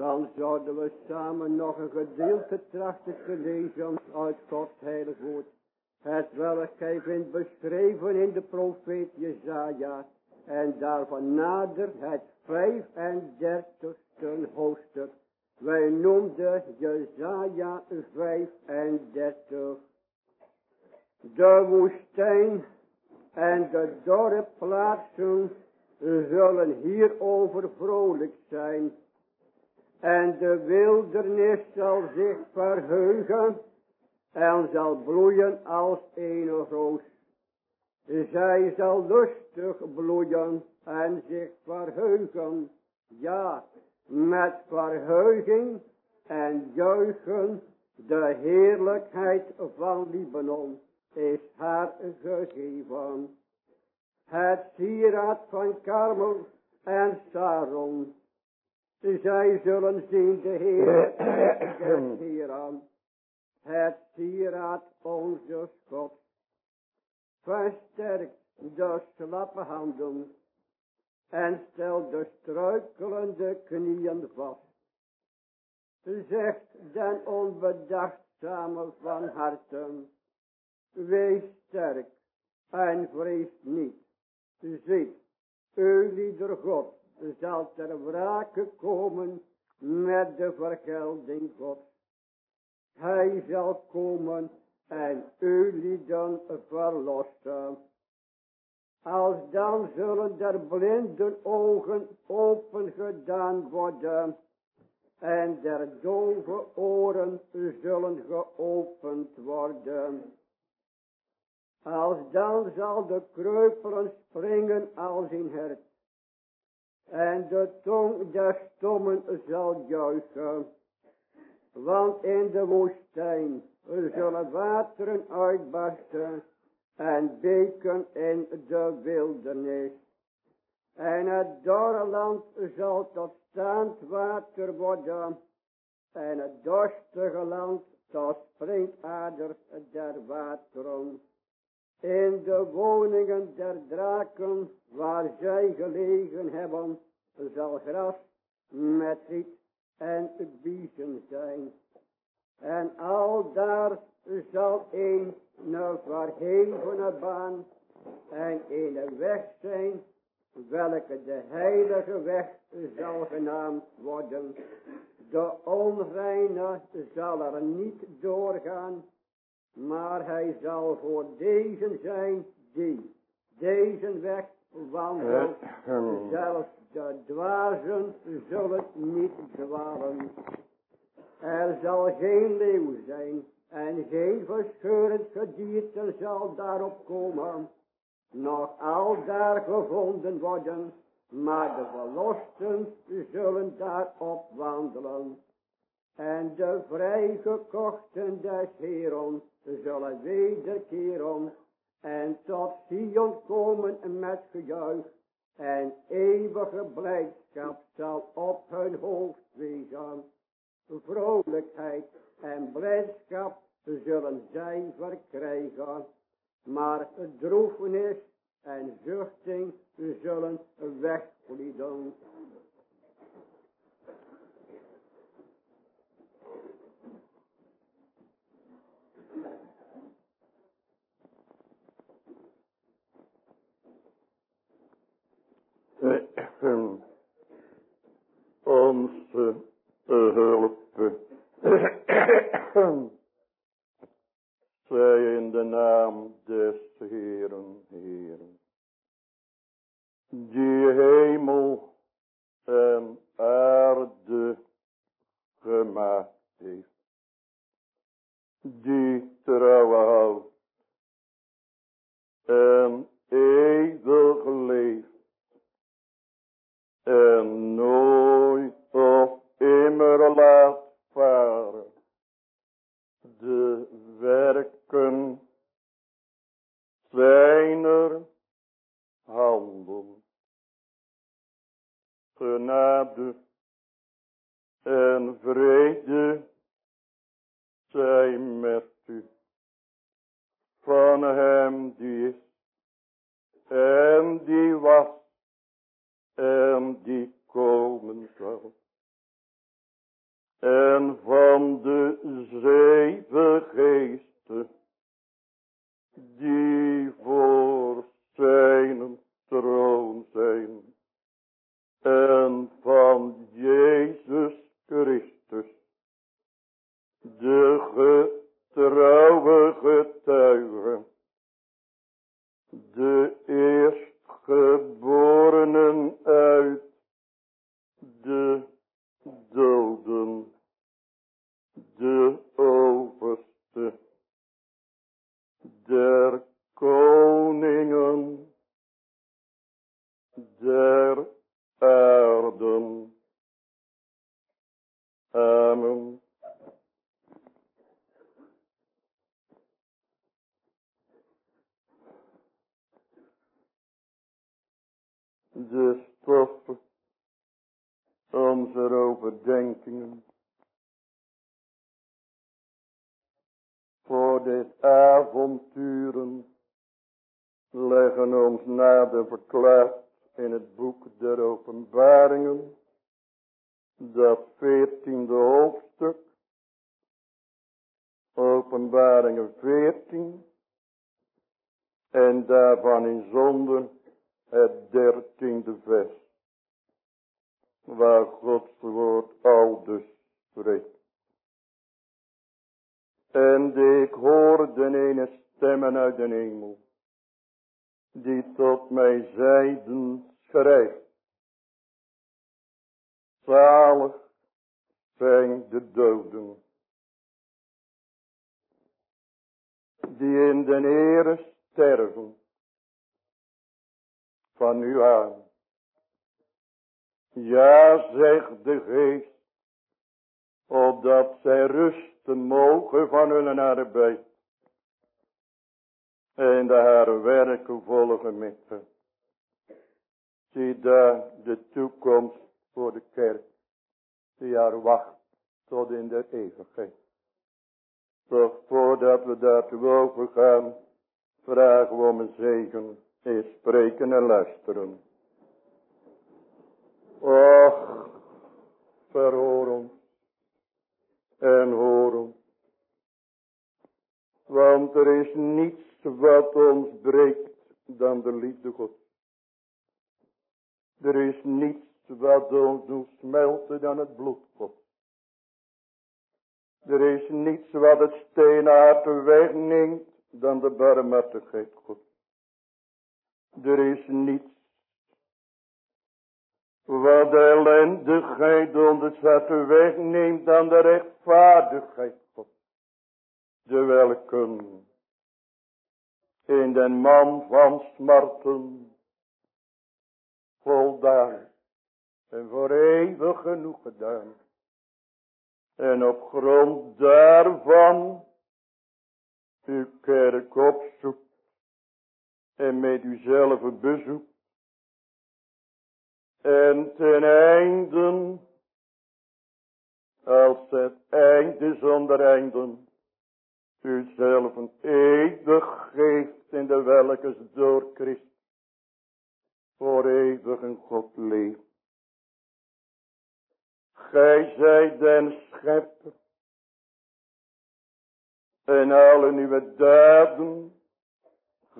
Dan zouden we samen nog een gedeelte trachten te lezen uit Gods heilig woord. Het welk hij vindt beschreven in de profeet Jezaja. En daarvan nader het 35ste hoofdstuk. Wij noemden Jezaja 35. De woestijn en de dorre plaatsen zullen hierover vrolijk zijn. En de wildernis zal zich verheugen en zal bloeien als een roos. Zij zal lustig bloeien en zich verheugen. Ja, met verheuging en juichen de heerlijkheid van Libanon is haar gegeven. Het sieraad van Karmel en Saron. Zij zullen zien de Heer hier aan. Het sieraad onze God. Versterkt de slappe handen. En stel de struikelende knieën vast. Zegt den onbedachtzame van harten. Wees sterk en vrees niet. Ziet, u lieder God zal ter wrake komen met de vergelding God. Hij zal komen en u lieden verlossen. Als dan zullen der blinden ogen open gedaan worden en der dove oren zullen geopend worden. Als dan zal de kreupelen springen als in hert. En de tong der stommen zal juichen. Want in de woestijn zullen wateren uitbarsten en beken in de wildernis. En het dorre land zal tot staand water worden. En het dorstige land tot springaders der wateren in de woningen der draken waar zij gelegen hebben, zal gras met riet en biezen zijn. En al daar zal een verhevene baan en een weg zijn, welke de heilige weg zal genaamd worden. De onreine zal er niet doorgaan, maar hij zal voor deze zijn die deze weg wandelt. Zelfs de dwazen zullen niet dwalen. Er zal geen leeuw zijn en geen verscheurend gedierte zal daarop komen. Nog al daar gevonden worden, maar de verlosten zullen daarop wandelen. En de vrijgekochten des Heeren zullen wederkeren en tot Sion komen met gejuich. En eeuwige blijdschap zal op hun hoofd wezen. Vrolijkheid en blijdschap zullen zij verkrijgen. Maar droefenis en zuchting zullen wegvlieden. Onze hulp. Zij in de naam des Heeren, Heeren. Die hemel en aarde gemaakt heeft. Die trouw houdt. En eeuwig leeft en nooit of immer laat varen. De werken zijner handen. Genade en vrede zij met u. Van hem die is en die was en die komen zal. en van de zeven geesten die voor zijn troon zijn en van Jezus Christus, de getrouwe getuige, de eerstgeborenen uit de doden, de overste der koningen der aarden. Amen. De stoffen onze overdenkingen. Voor dit avonturen leggen ons nader verklaard in het boek der openbaringen, dat veertiende hoofdstuk, openbaringen veertien, en daarvan in zonde het dertiende vers, waar Gods woord dus spreekt. En ik hoorde ene stemmen uit de hemel, die tot mij zeiden, schrijft. Zalig zijn de doden. Die in de Heere sterven. Van nu aan. Ja, zegt de geest. Opdat zij rusten mogen van hun arbeid. En de haar werken volgen met hen. Zie daar de toekomst voor de kerk. Die haar wacht tot in de eeuwigheid. Toch voordat we daartoe overgaan. Vragen we om een zegen. Is spreken en luisteren. Och. Verhoor ons. En hoor ons. Want er is niets wat ons breekt dan de liefde God. Er is niets wat ons doet smelten dan het bloed God. Er is niets wat het steenhart wegneemt dan de barmhartigheid God. Er is niets wat de ellendigheid onder zette wegneemt dan de rechtvaardigheid God. De welke in den man van smarten voldaan en voor eeuwig genoeg gedaan. En op grond daarvan uw kerk opzoekt en met uzelf bezoekt. En ten einde, als het einde zonder einden, u zelf een eeuwig geeft in de welke door Christus voor eeuwig een God leeft. Gij zijt den schepper en alle uw daden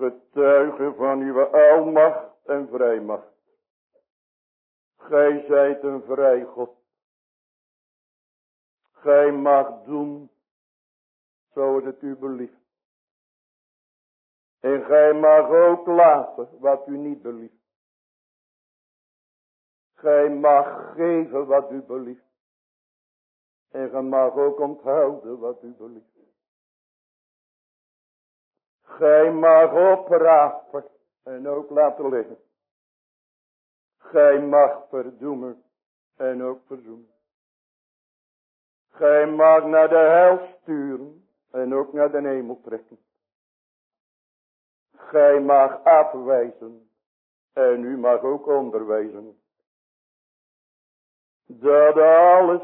getuigen van uw almacht en vrijmacht. Gij zijt een vrij God. Gij mag doen zo het u belieft. En gij mag ook laten wat u niet belieft. Gij mag geven wat u belieft. En gij mag ook onthouden wat u belieft. Gij mag oprapen en ook laten liggen. Gij mag verdoemen en ook verzoenen. Gij mag naar de hel sturen en ook naar de hemel trekken. Gij mag afwijzen en u mag ook onderwijzen. Dat alles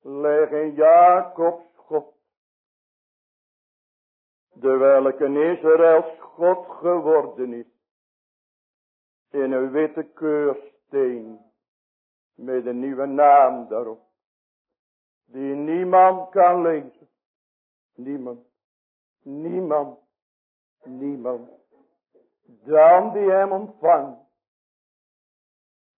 leg in Jacobs God. De welke Israëls God geworden is. In een witte keursteen. Met een nieuwe naam daarop. die niemand kan lezen. Niemand. Niemand. Niemand. Dan die hem ontvangt.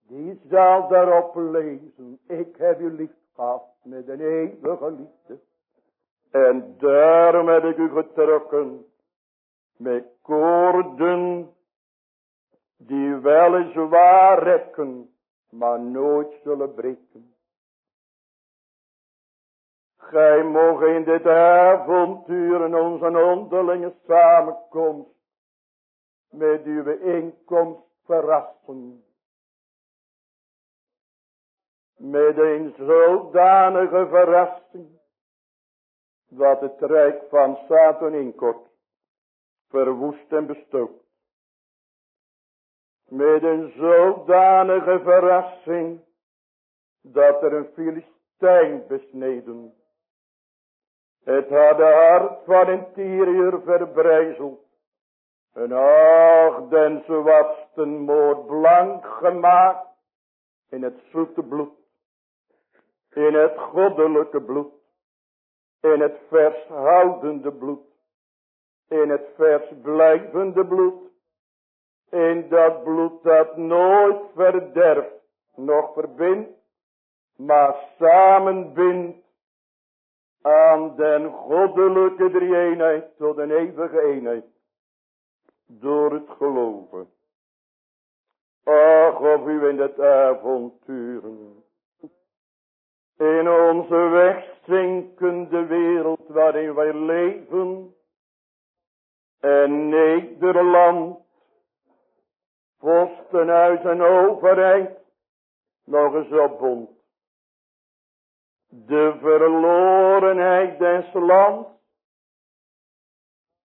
Die zal daarop lezen. Ik heb u lief gehad met een eeuwige liefde. En daarom heb ik u getrokken. Met koorden. Die weliswaar rekken. Maar nooit zullen breken. Gij mogen in dit avontuur en onze onderlinge samenkomst met uw inkomst verrassen. Met een zodanige verrassing, dat het rijk van Satan inkort, verwoest en bestookt. Met een zodanige verrassing, dat er een Filistijn besneden het had de hart van een tierier verbrijzeld. En ach, den ze was ten moord blank gemaakt in het zoete bloed. In het goddelijke bloed. In het vershoudende bloed. In het versblijvende bloed. In dat bloed dat nooit verderft, nog verbindt, maar samenbindt aan den goddelijke drie-eenheid tot een eeuwige eenheid. Door het geloven. Ach, of u in het avonturen. In onze wegzinkende wereld waarin wij leven. En Nederland. Vostenhuis en overheid. Nog eens opbond de verlorenheid des lands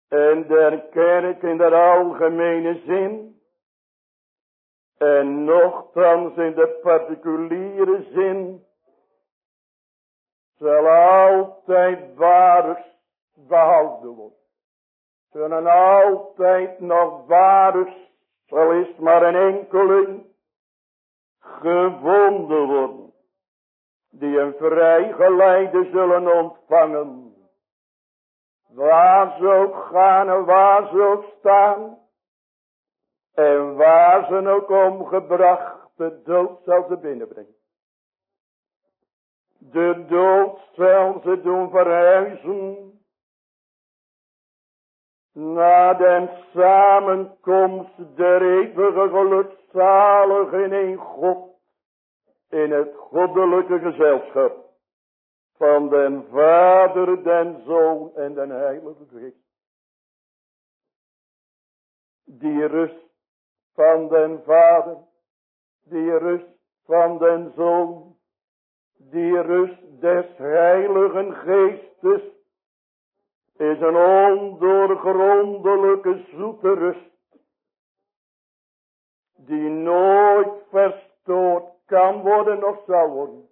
en der kerk in de algemene zin en nogthans in de particuliere zin zal altijd waardig behouden worden. Zullen altijd nog waardig, zal is maar een enkeling, gevonden worden die een vrijgeleide zullen ontvangen. Waar ze ook gaan en waar ze ook staan. En waar ze ook omgebracht, de dood zal ze binnenbrengen. De dood ze doen verhuizen. Na de samenkomst der eeuwige gelukzaligen in God in het goddelijke gezelschap van den Vader, den Zoon en den Heilige Geest. Die rust van den Vader, die rust van den Zoon, die rust des Heiligen Geestes is een ondoorgrondelijke zoete rust, die nooit verstoord kan worden of zal worden.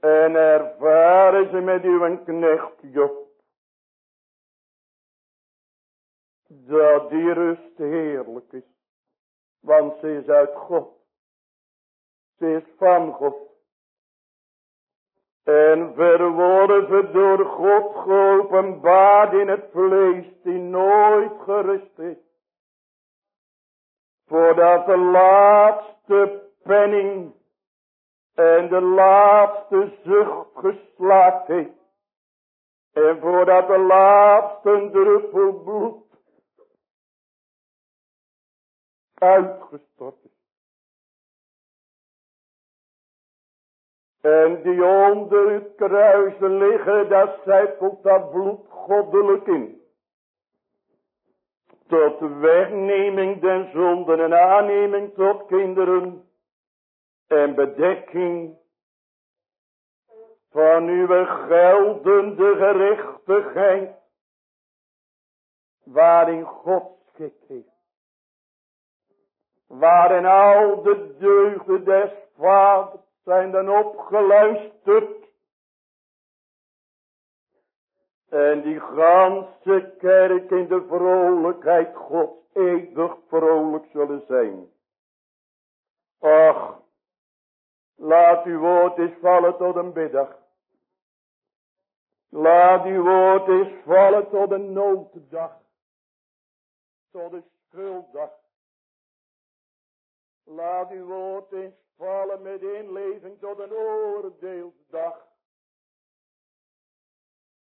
En ervaren ze met uw knecht Job. Dat die rust heerlijk is. Want ze is uit God. Is van God. En verworven door God geopenbaard in het vlees die nooit gerust is voordat de laatste penning en de laatste zucht geslaakt heeft. En voordat de laatste druppel bloed uitgestort is. En die onder het kruis liggen, daar zijpelt dat bloed goddelijk in. Tot wegneming den zonden en aanneming tot kinderen. En bedekking van uw geldende gerechtigheid. Waarin God schik heeft. Waarin al de deugden des vaders zijn dan opgeluisterd En die ganse kerk in de vrolijkheid God eeuwig vrolijk zullen zijn. Ach, Laat uw woord eens vallen tot een biddag. Laat uw woord eens vallen tot een nooddag. Tot een schulddag. Laat uw woord eens vallen met inleving tot een oordeelsdag.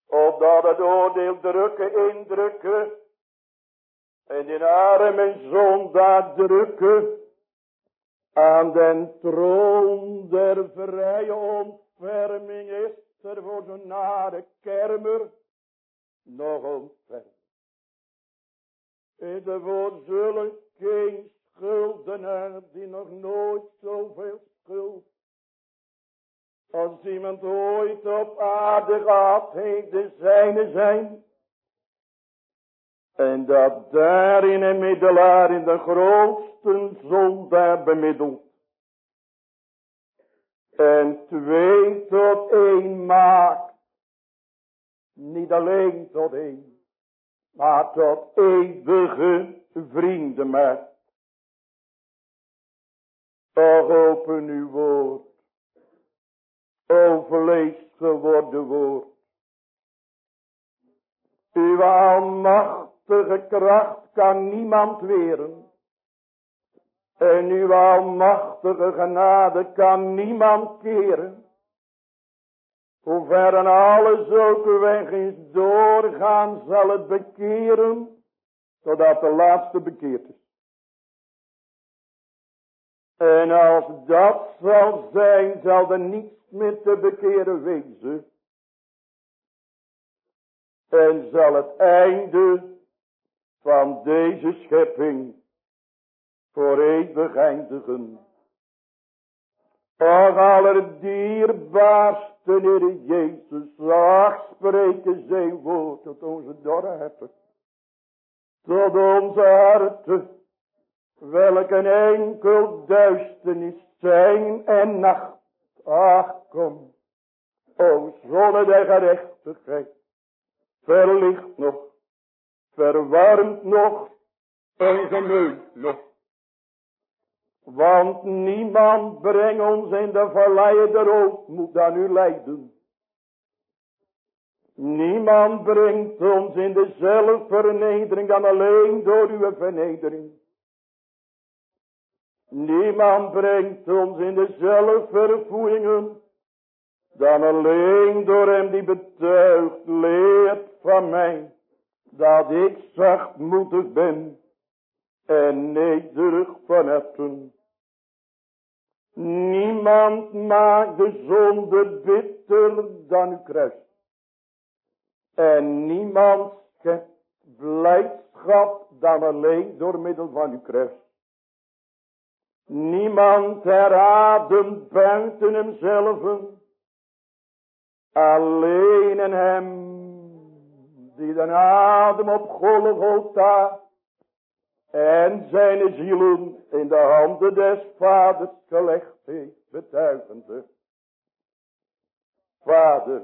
Opdat het oordeel drukken, indrukken. En in arme zondaar drukken. Aan den troon der vrije ontferming is er voor de nare kermer nog ontferming. Is er voor zullen geen schuldenaar die nog nooit zoveel schuld als iemand ooit op aarde gehad heeft de zijne zijn. En dat daarin een middelaar in de grootste zondaar bemiddelt. En twee tot één maakt. Niet alleen tot één. Maar tot eeuwige vrienden maakt. Och open uw woord. O vlees geworden woord. Uw almachtige kracht kan niemand weren. En uw almachtige genade kan niemand keren. Hoe ver en alle zulke weg is doorgaan zal het bekeren. Totdat de laatste bekeerd is. En als dat zal zijn, zal er niets meer te bekeren wezen. En zal het einde van deze schepping voor eeuwig eindigen. Och allerdierbaarste Heer Jezus, ach spreken zijn woord tot onze dorpen. Tot onze harten welk een enkel duisternis zijn en nacht. Ach, kom, o zonne der gerechtigheid, verlicht nog, verwarmt nog en gemeunt nog. Want niemand brengt ons in de valleien der moet dan u lijden. Niemand brengt ons in de zelfvernedering dan alleen door uw vernedering. Niemand brengt ons in de zelfvervoeringen dan alleen door hem die betuigt leert van mij dat ik zachtmoedig ben en nederig van harten. Niemand maakt de zonde bitter dan uw kruis. En niemand schept blijdschap dan alleen door middel van uw kruis. Niemand herademt buiten hemzelf. Alleen in hem die de adem op Golgotha en zijn zielen in de handen des vaders gelegd heeft, betuigende. Vader,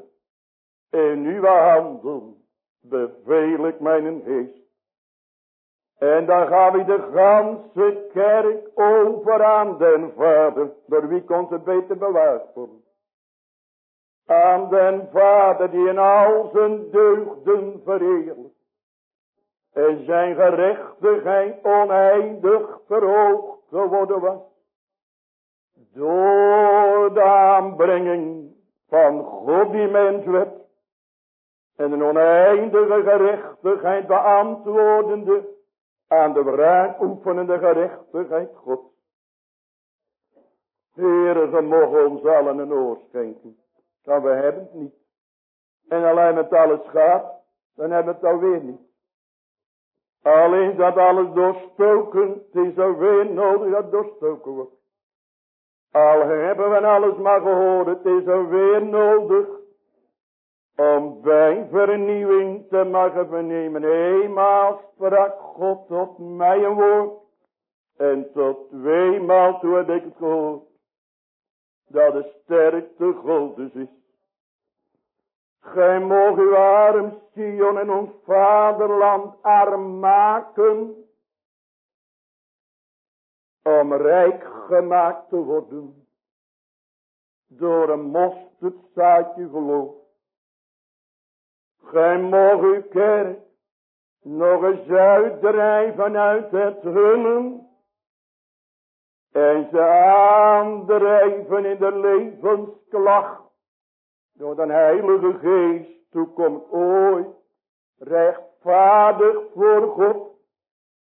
in uw handen beveel ik mijn geest. En dan gaan we de ganse kerk over aan den Vader. Door wie komt het beter bewaard worden? Aan den Vader die in al zijn deugden vereert. En zijn gerechtigheid oneindig verhoogd geworden was. Door de aanbrenging van God die mens werd. En een oneindige gerechtigheid beantwoordende aan de wraak oefenende gerechtigheid God. Heere, ze mogen ons allen een oor schenken. Maar we hebben het niet. En alleen met alles gaat, dan hebben we het alweer niet. Alleen dat alles doorstoken, het is alweer nodig dat doorstoken wordt. Al hebben we alles maar gehoord, het is alweer nodig om bij vernieuwing te mogen vernemen. Eenmaal sprak God tot mij een woord. En tot tweemaal toen heb ik het gehoord. Dat de sterkte Godes is. Gij mogen uw arm Sion en ons vaderland arm maken. Om rijk gemaakt te worden. door een mosterdzaadje geloof. Gij mag uw kerk nog eens uitdrijven vanuit het hunnen. En ze aandrijven in de levensklacht. Door de heilige geest toekomt ooit rechtvaardig voor God.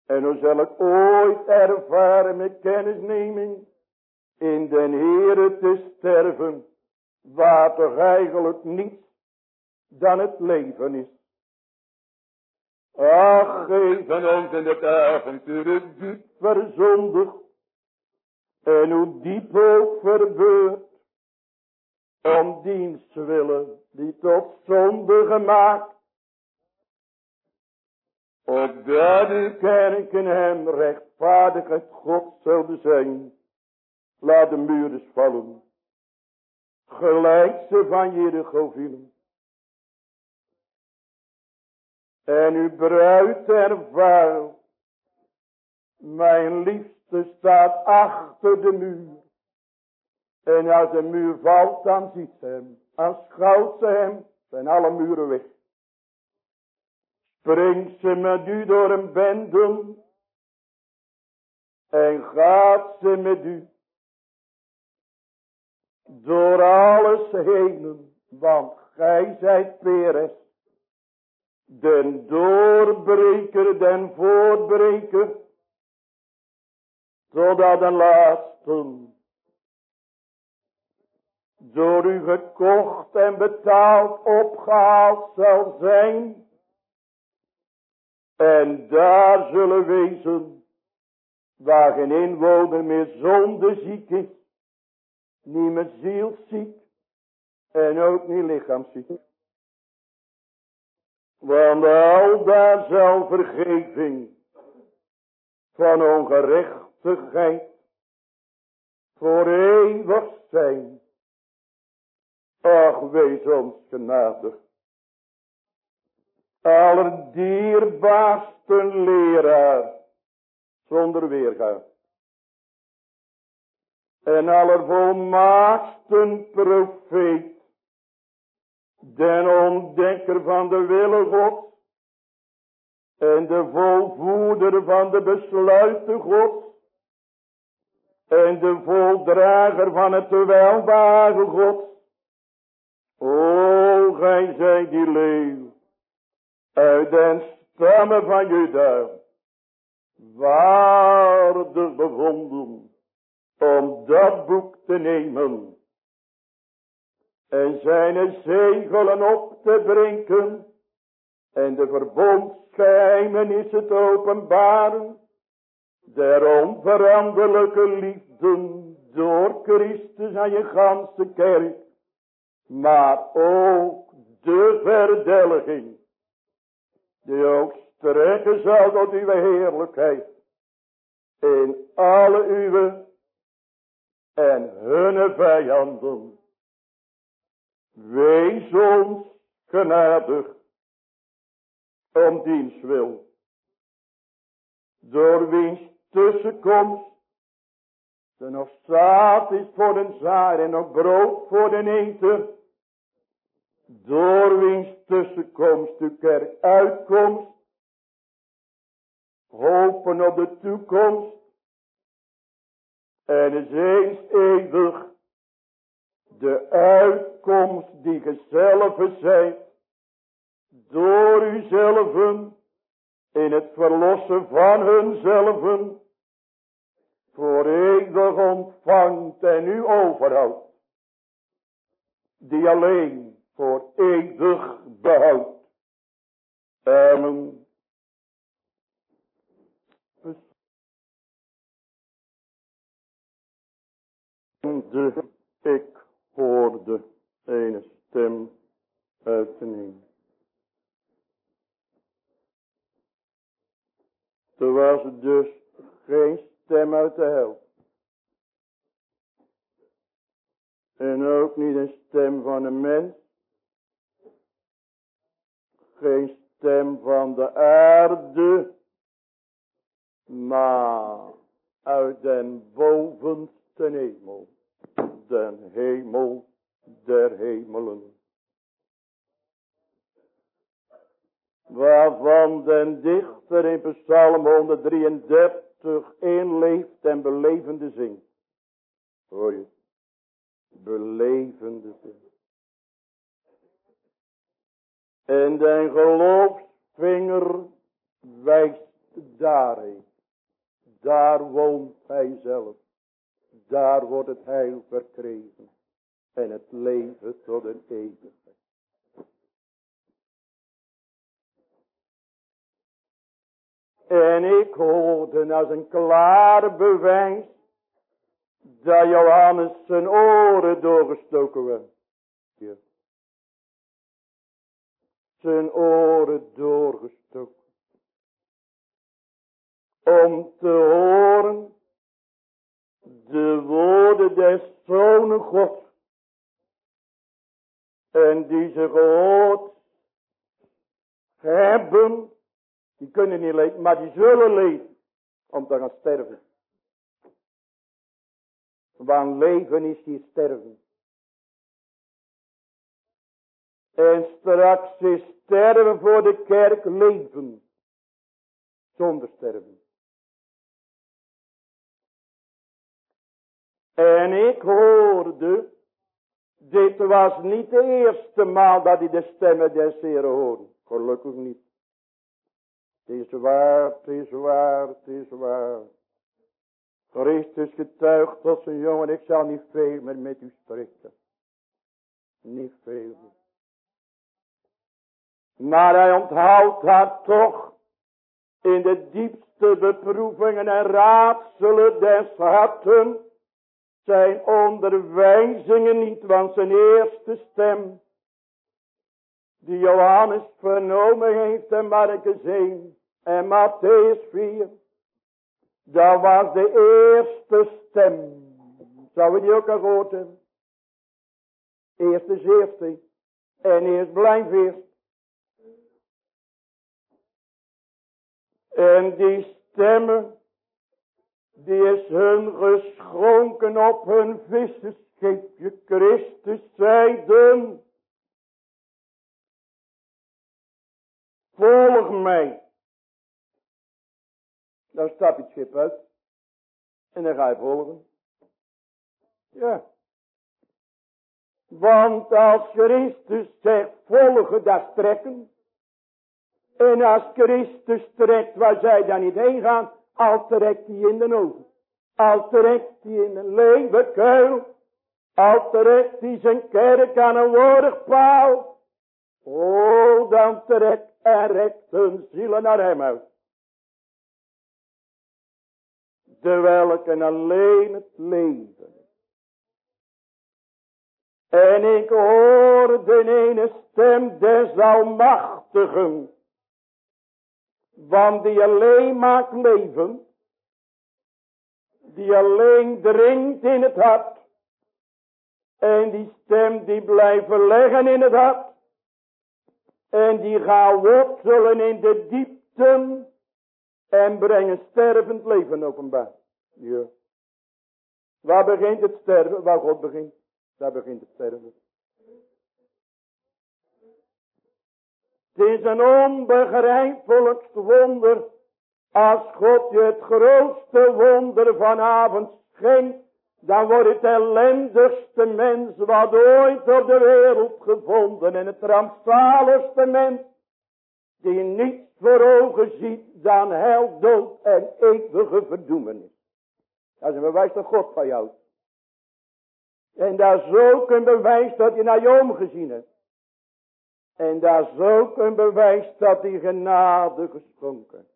En hoe zal ik ooit ervaren met kennisneming in den Heere te sterven, waar toch eigenlijk niets dan het leven is. Ach, geven ons in het avontuur diep verzondigd, en hoe diep ook verbeurd, om dienst willen, die tot zonde gemaakt, opdat de kerken hem rechtvaardigheid God zullen zijn. Laat de muren vallen. Gelijk ze van Jericho vielen. En uw bruid ervaart. Mijn liefste staat achter de muur. En als de muur valt, dan ziet ze hem. Aanschouwt ze hem, zijn alle muren weg. Springt ze met u door een bendel. En gaat ze met u door alles heen, want gij zijt Peres, den doorbreker, den voortbreker, totdat de laatste door u gekocht en betaald opgehaald zal zijn. En daar zullen wezen waar geen inwoner meer zonde ziek is niet met zielziek en ook niet lichaamsziek. Want al daar zal vergeving van ongerechtigheid voor eeuwig zijn. Ach, wees ons genadig. Allerdierbaarste leraar zonder weergaan en allervolmaaksten profeet, den ontdekker van de wille God, en de volvoerder van de besluiten God, en de voldrager van het welbare God. O, gij zijt die leeuw, uit den stammen van Juda, waardig bevonden, om dat boek te nemen en zijn zegelen op te brengen en de verbondsgeheimenissen te openbaren. Der onveranderlijke liefde door Christus aan je ganse kerk, maar ook de verdelging. Die ook strekken zal tot uw heerlijkheid in alle uw en hunne vijanden. Wees ons genadig om diens wil. Door wiens tussenkomst er nog zaad is voor een zaar en nog brood voor de eter. Door wiens tussenkomst de kerk uitkomst. Hopen op de toekomst en is eens eeuwig de uitkomst die gezelve zijt. Door uzelven in het verlossen van hunzelven. Voor eeuwig ontvangt en u overhoudt. Die alleen voor eeuwig behoudt. Amen. de ik hoorde een stem uit de hemel. Er was dus geen stem uit de hel. En ook niet een stem van een mens. Geen stem van de aarde. Maar uit den bovenste hemel den hemel der hemelen. Waarvan den dichter in Psalm 133 inleeft en belevende zingt. Hoor je? Belevende zingt. En den geloofsvinger wijst daarheen. Daar woont hij zelf. Daar wordt het heil verkregen. En het leven tot een eeuwigheid. En ik hoorde als een klare bewijs dat Johannes zijn oren doorgestoken werd. Zijn oren doorgestoken. Om te horen de woorden des Zonen God. En die ze gehoord hebben, die kunnen niet leven, maar die zullen leven om te gaan sterven. Want leven is hier sterven. En straks is sterven voor de kerk leven. Zonder sterven. En ik hoorde, dit was niet de eerste maal dat hij de stemmen des Heren hoorde. Gelukkig niet. Het is waar, het is waar, het is waar. Christus getuigt tot zijn jongen, ik zal niet veel meer met u spreken. Niet veel meer. Maar hij onthoudt haar toch in de diepste beproevingen en raadselen des harten zijn onderwijzingen niet, want zijn eerste stem, die Johannes vernomen heeft in Marcus 1 en Matthäus 4, dat was de eerste stem. Zou we die ook al gehoord hebben? Eerst is en eerst blijft eerst. En die stemmen die is hun geschonken op hun vissenscheepje. Christus zeiden, volg mij. Dan stap je het schip uit. En dan ga je volgen. Ja. Want als Christus zegt volgen, dat strekken. En als Christus trekt waar zij dan niet heen gaan, al trekt in de ogen. Al trekt in een leeuwenkuil. Al trekt hij zijn kerk aan een woordpaal. Oh, dan trekt en rekt hun zielen naar hem uit. De welke alleen het leven. En ik hoor de ene stem des almachtigen want die alleen maakt leven. Die alleen dringt in het hart. En die stem die blijft leggen in het hart. En die gaat wortelen in de diepten. En brengen stervend leven openbaar. Ja. Waar begint het sterven? Waar God begint. Daar begint het sterven. Het is een onbegrijpelijkst wonder. Als God je het grootste wonder vanavond schenkt. Dan wordt het ellendigste mens wat ooit op de wereld gevonden. En het rampzaligste mens. Die niets voor ogen ziet dan hel, dood en eeuwige verdoemenis. Dat is een bewijs dat God van jou. En dat is ook een bewijs dat je naar je omgezien hebt. En dat is ook een bewijs dat die genade geschonken.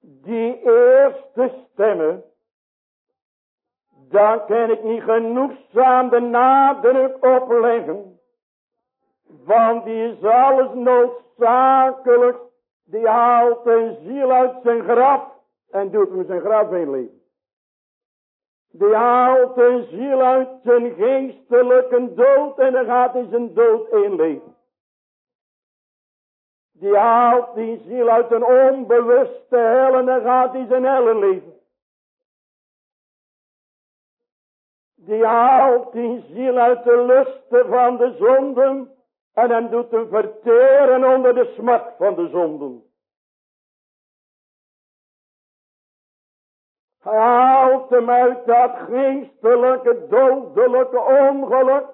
Die eerste stemmen, daar kan ik niet genoegzaam de nadruk opleggen. Want die is alles noodzakelijk. Die haalt een ziel uit zijn graf en doet hem zijn graf leven. Die haalt een ziel uit zijn geestelijke dood en dan gaat hij zijn dood inleven. Die haalt die ziel uit een onbewuste hel en dan gaat hij zijn hel leven. Die haalt die ziel uit de lusten van de zonden en dan doet hem verteren onder de smacht van de zonden. Haalt hem uit dat geestelijke, dodelijke ongeluk.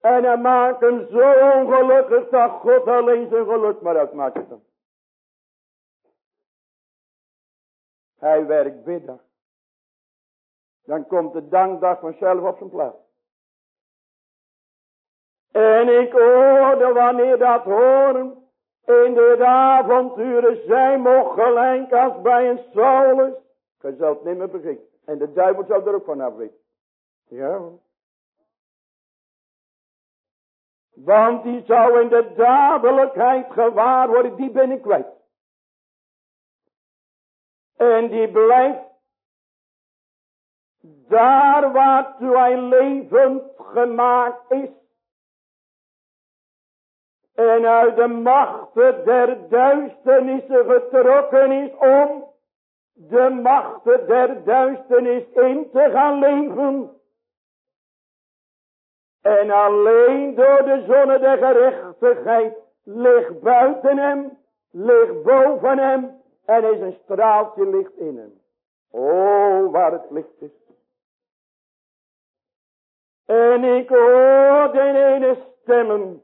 En hij maakt hem zo ongelukkig dat God alleen zijn geluk maar uitmaakt. Hij werkt bidden. Dan komt de dankdag vanzelf op zijn plaats. En ik hoorde wanneer dat horen. In de avonturen zijn mocht gelijk als bij een Saulus. Je zult het niet meer begrijpen. En de duivel zou er ook van afweten. Ja. Want die zou in de dadelijkheid gewaar worden. Die ben ik kwijt. En die blijft daar waartoe hij levend gemaakt is. En uit de machten der duisternissen getrokken is om de machten der duisternis in te gaan leven. En alleen door de zonne der gerechtigheid ligt buiten hem, ligt boven hem en is een straaltje licht in hem. Oh, waar het licht is. En ik hoor in ene stemmen.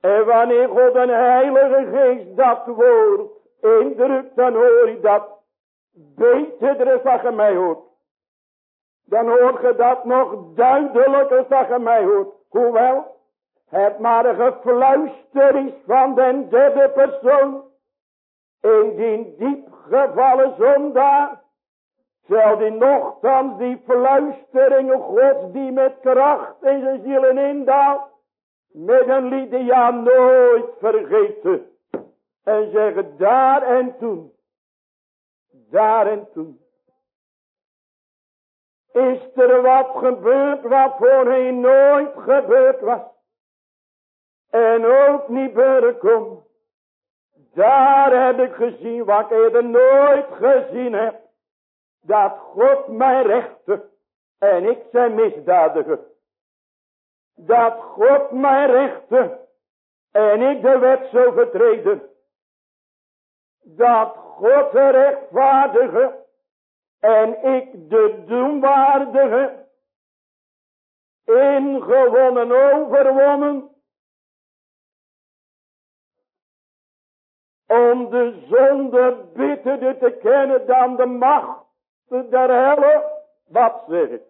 En wanneer God een heilige geest dat woord indrukt, dan hoor je dat beter dan je mij hoort. Dan hoort je dat nog duidelijker dan je mij hoort. Hoewel, het maar een gefluister is van den derde persoon. In die diep gevallen zondaar zal die nogthans die fluisteringen gods die met kracht in zijn zielen indaalt. Met een Lydia nooit vergeten. En zeggen daar en toen. Daar en toen. Is er wat gebeurd wat voorheen nooit gebeurd was. En ook niet kon. Daar heb ik gezien wat ik eerder nooit gezien heb. Dat God mij rechte en ik zijn misdadiger. Dat God mij rechte en ik de wet zou vertreden. Dat God de rechtvaardige en ik de doenwaardige ingewonnen overwonnen om de zonde bitterder te kennen dan de macht der helle. Wat zeg ik?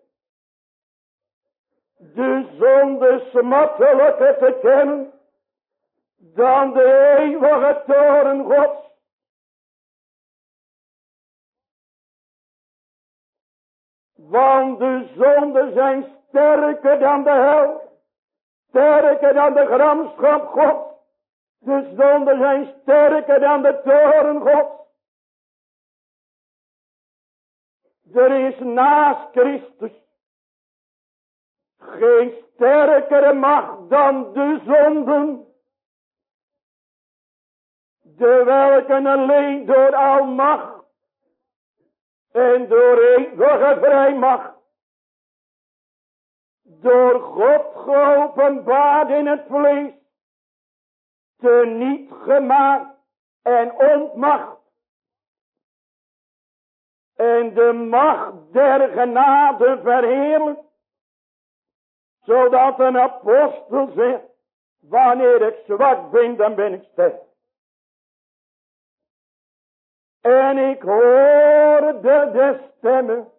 De zonde smartelijker te kennen dan de eeuwige toren gods. Want de zonden zijn sterker dan de hel. Sterker dan de gramschap God. De zonden zijn sterker dan de toren God. Er is naast Christus geen sterkere macht dan de zonden. De welke alleen door almacht en door eeuwige vrijmacht door God geopenbaard in het vlees te niet gemaakt en ontmacht. En de macht der genade verheerlijk. Zodat een apostel zegt, wanneer ik zwak ben, dan ben ik sterk. En ik hoorde de stemmen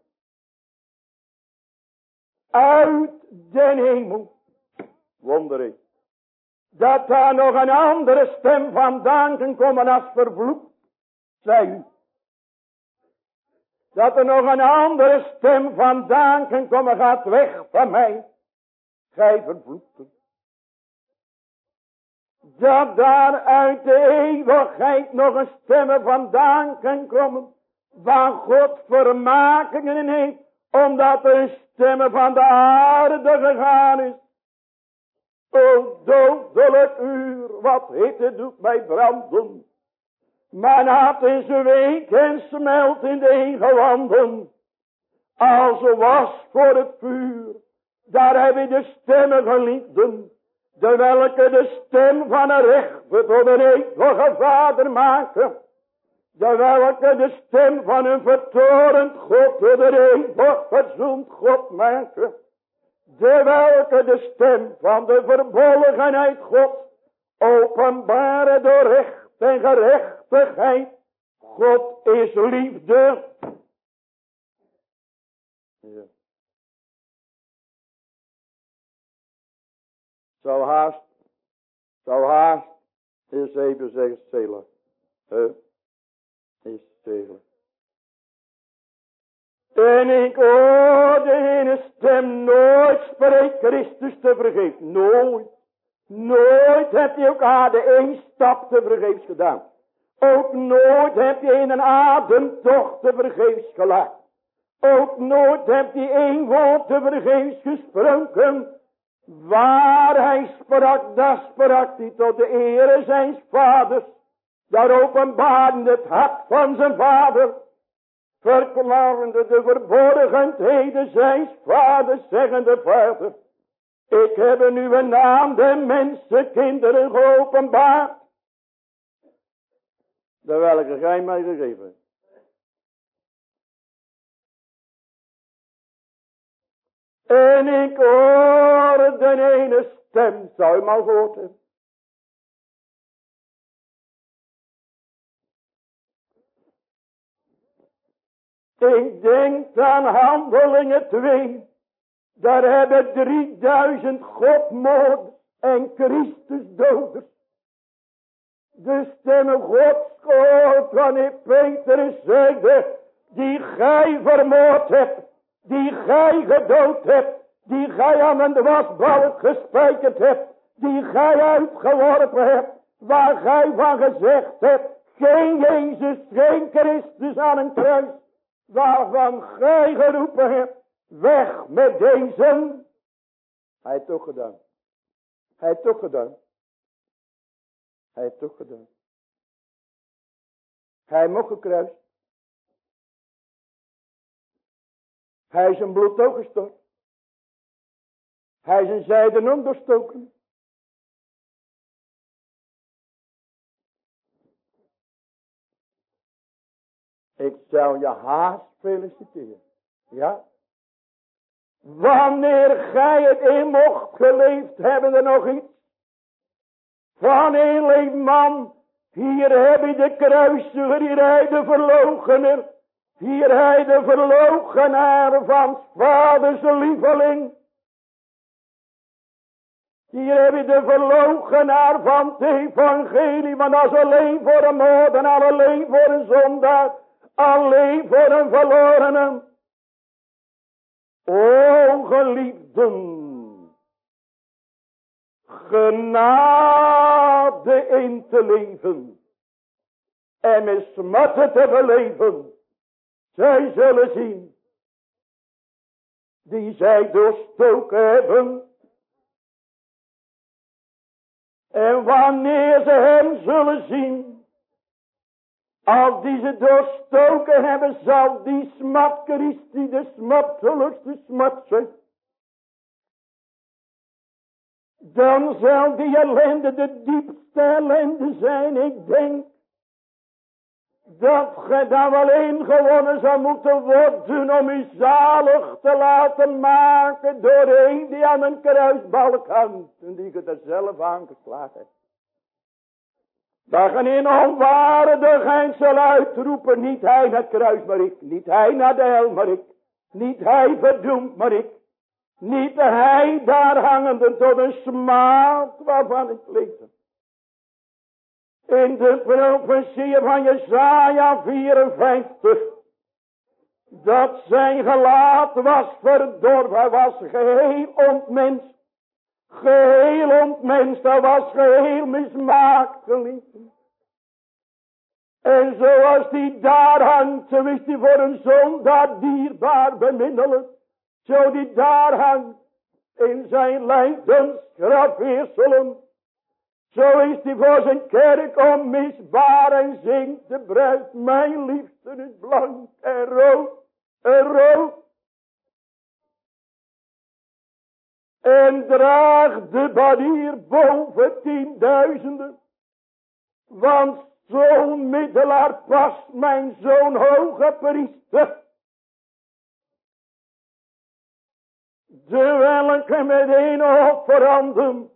uit den hemel. Wonderig dat daar nog een andere stem vandaan kan komen als vervloekt, zei u. Dat er nog een andere stem vandaan kan komen, gaat weg van mij, gij vervloekten. Dat daar uit de eeuwigheid nog een stem vandaan kan komen, waar God vermakingen heeft, omdat een stem van de aarde gegaan is O dodelijk uur, wat hitte doet mij branden. Mijn hart is week en smelt in de ingewanden. als was voor het vuur. Daar heb je de stemmen geliefden. De welke de stem van een een eeuwige vader maken. De welke de stem van een vertorend God tot een eeuwig verzoend God maken. De welke de stem van de verbolgenheid God openbaren door recht en gerechtigheid. God is liefde. Zou haast, zou haast, is even zeggen stelen. Huh? Is stelen. En ik hoor de ene stem nooit spreekt Christus te vergeefs. Nooit. Nooit heb je ook aan de één stap te vergeefs gedaan. Ook nooit heb je in een ademtocht te vergeefs gelaten. Ook nooit heb je één woord te vergeefs gesproken. Waar hij sprak, daar sprak hij tot de ere zijn vaders. Daar openbaarde het hart van zijn vader. Verklarende de verborgenheden zijn vaders, zeggende vader. Ik heb nu een naam de mensenkinderen geopenbaard. De welke gij mij gegeven En ik hoor de ene stem, zou je maar hebben. Ik denk aan handelingen 2. Daar hebben 3000 Godmoord en Christusdoders. De stemmen Gods gehoord wanneer Peter zeide, die gij vermoord hebt die gij gedood hebt, die gij aan een wasbalk gespijkerd hebt, die gij uitgeworpen hebt, waar gij van gezegd hebt, geen Jezus, geen Christus aan een kruis, waarvan gij geroepen hebt, weg met deze. Hij heeft toch gedaan. Hij heeft toch gedaan. Hij heeft toch gedaan. Hij mocht gekruist. Hij is een bloed ook. Hij is een zijden onderstoken. Ik zou je haast feliciteren. Ja. Wanneer gij het in mocht geleefd hebben er nog iets. Van een man. Hier heb je de kruisiger, de verlogener. Hier hij de verloochenaar van vaders lieveling. Hier heb je de verloochenaar van het evangelie. Want dat is alleen voor een moordenaar, alleen voor een zondaar. Alleen voor een verlorene. O geliefden. Genade in te leven. En met smatten te beleven zij zullen zien. Die zij doorstoken hebben. En wanneer ze hem zullen zien. Als die ze doorstoken hebben, zal die smat Christi de smatelijkste smat zijn. Dan zal die ellende de diepste ellende zijn. Ik denk dat ge dan wel ingewonnen zou moeten worden om u zalig te laten maken door een die aan een kruisbalk hangt en die je er zelf aangeslagen hebt. Dat je in onwaardigheid zal uitroepen, niet hij naar het kruis maar ik, niet hij naar de hel maar ik, niet hij verdoemd maar ik, niet hij daar hangende tot een smaad waarvan ik leef in de profetie van Jesaja 54. Dat zijn gelaat was verdorven. Hij was geheel ontmens. Geheel ontmens. Hij was geheel mismaakt geliefd. En zoals die daar hangt. Zo is die voor een zondaar dierbaar beminnelijk. Zo die daar hangt. In zijn lijdens grafeerselen zo is die voor zijn kerk onmisbaar en zingt de bruid, mijn liefste is blank en rood, en rood. En draagt de banier boven tienduizenden, want zo'n middelaar past mijn zoon hoge priester. De welke met een offerandum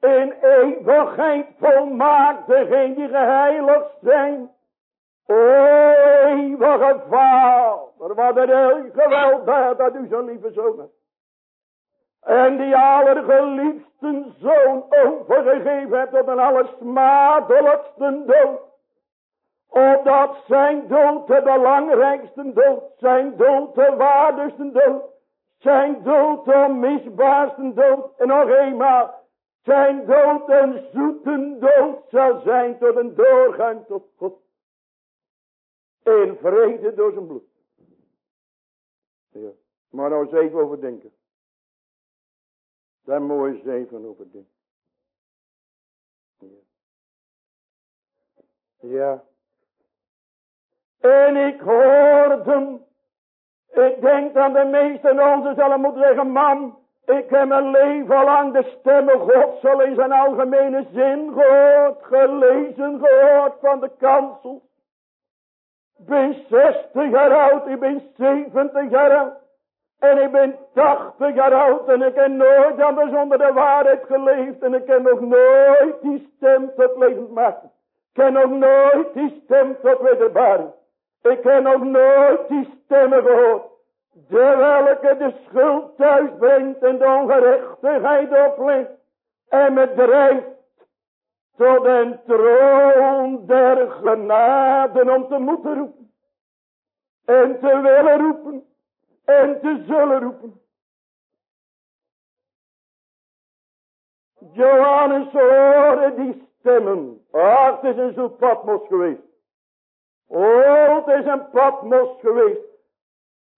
in eeuwigheid volmaakt degene die geheiligd zijn. O eeuwige Vader, wat een heel geweld dat u zo'n lieve zoon En die allergeliefste zoon overgegeven hebt tot een allersmadelijkste dood. Opdat zijn dood de belangrijkste dood, zijn dood de waardigste dood, zijn dood de onmisbaarste dood. En nog eenmaal, zijn dood een zoete dood zal zijn tot een doorgang tot God. In vrede door zijn bloed. Ja. Maar nou eens even overdenken. Daar moet je eens overdenken. Ja. ja. En ik hoorde, ik denk dat de meesten onze zullen moeten zeggen, man, ik heb mijn leven lang de stemmen Gods al in zijn algemene zin gehoord, gelezen gehoord van de kansel. Ik ben 60 jaar oud, ik ben 70 jaar oud. En ik ben 80 jaar oud en ik heb nooit anders onder de waarheid geleefd. En ik heb nog nooit die stem tot leven maken. Ik heb nog nooit die stem tot wederbaring. Ik heb nog nooit die stemmen gehoord. De welke de schuld thuis brengt en de ongerechtigheid oplegt. En me drijft tot een troon der genade om te moeten roepen. En te willen roepen. En te zullen roepen. Johannes hoorde die stemmen. Ah, het is een Patmos geweest. Oh, het is een Patmos geweest.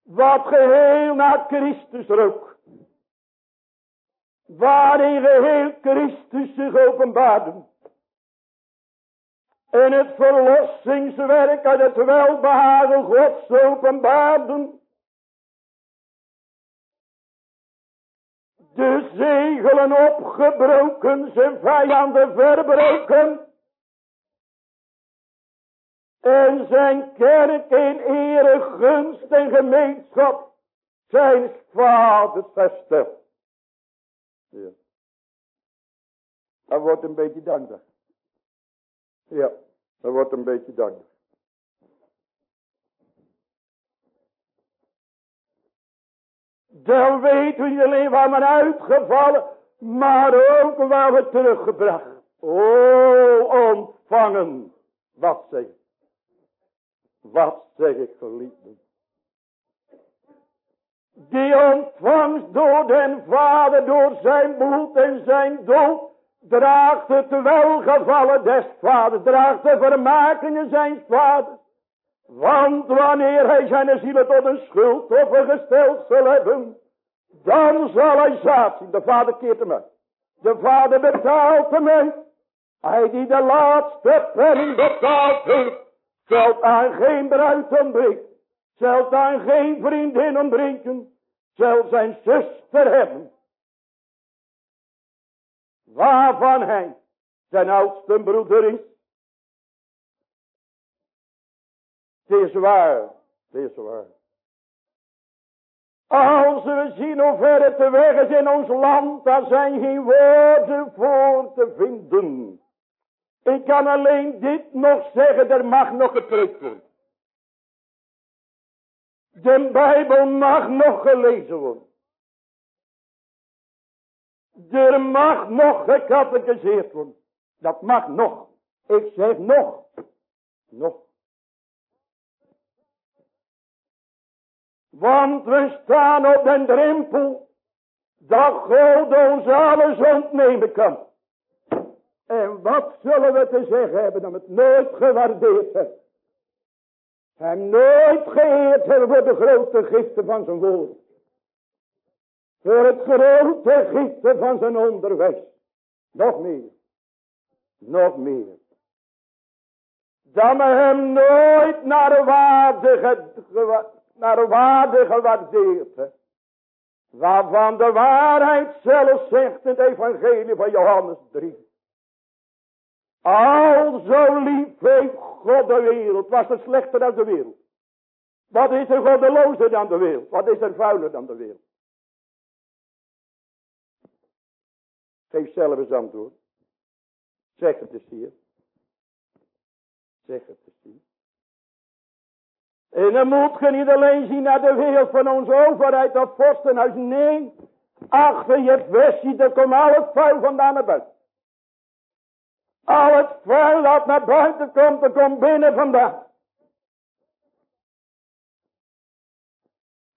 Wat geheel naar Christus rook. Waarin geheel Christus zich openbaarde. En het verlossingswerk uit het welbehagen Gods openbaarden. De zegelen opgebroken, zijn vijanden verbroken. En zijn kerk in ere, gunst en gemeenschap zijn vaders. Ja. Dat wordt een beetje dankbaar. Ja, dat wordt een beetje dankbaar. Dan weten we niet alleen waar men uitgevallen, maar ook waar we teruggebracht. O, ontvangen. Wat ik? Wat zeg ik geliefden? Die ontvangst door den Vader, door zijn bloed en zijn dood, draagt het welgevallen des Vaders, draagt de vermakingen zijn Vaders. Want wanneer hij zijn zielen tot een schuldoffer gesteld zal hebben, dan zal hij zaad zien. De vader keert hem uit. De vader betaalt hem uit. Hij die de laatste penning betaald heeft, zal aan geen bruid ontbreken. Zal aan geen vriendin ontbreken. Zal zijn zuster hebben. Waarvan hij zijn oudste broeder is. Het is waar. Het is waar. Als we zien hoe ver het de weg is in ons land, daar zijn geen woorden voor te vinden. Ik kan alleen dit nog zeggen, er mag nog gepreekt worden. De Bijbel mag nog gelezen worden. Er mag nog gecatechiseerd worden. Dat mag nog. Ik zeg nog. Nog. Want we staan op den drempel dat God ons alles ontnemen kan. En wat zullen we te zeggen hebben we het nooit gewaardeerd hebben. Hem nooit geëerd hebben voor de grote giften van zijn woord. Voor het grote giften van zijn onderwijs. Nog meer. Nog meer. Dat we hem nooit naar waarde, naar waarde gewaardeerd hebben. Waarvan de waarheid zelf zegt in het evangelie van Johannes 3. Al zo lief heeft God de wereld. Was er slechter dan de wereld. Wat is er goddelozer dan de wereld? Wat is er vuiler dan de wereld? Geef zelf eens antwoord. Zeg het eens hier. Zeg het eens hier. En dan moet je niet alleen zien naar de wereld van onze overheid of vorstenhuis. Nee, achter je vestie, er komt al het vuil vandaan naar buiten. Al het vuil dat naar buiten komt, dat komt binnen vandaan.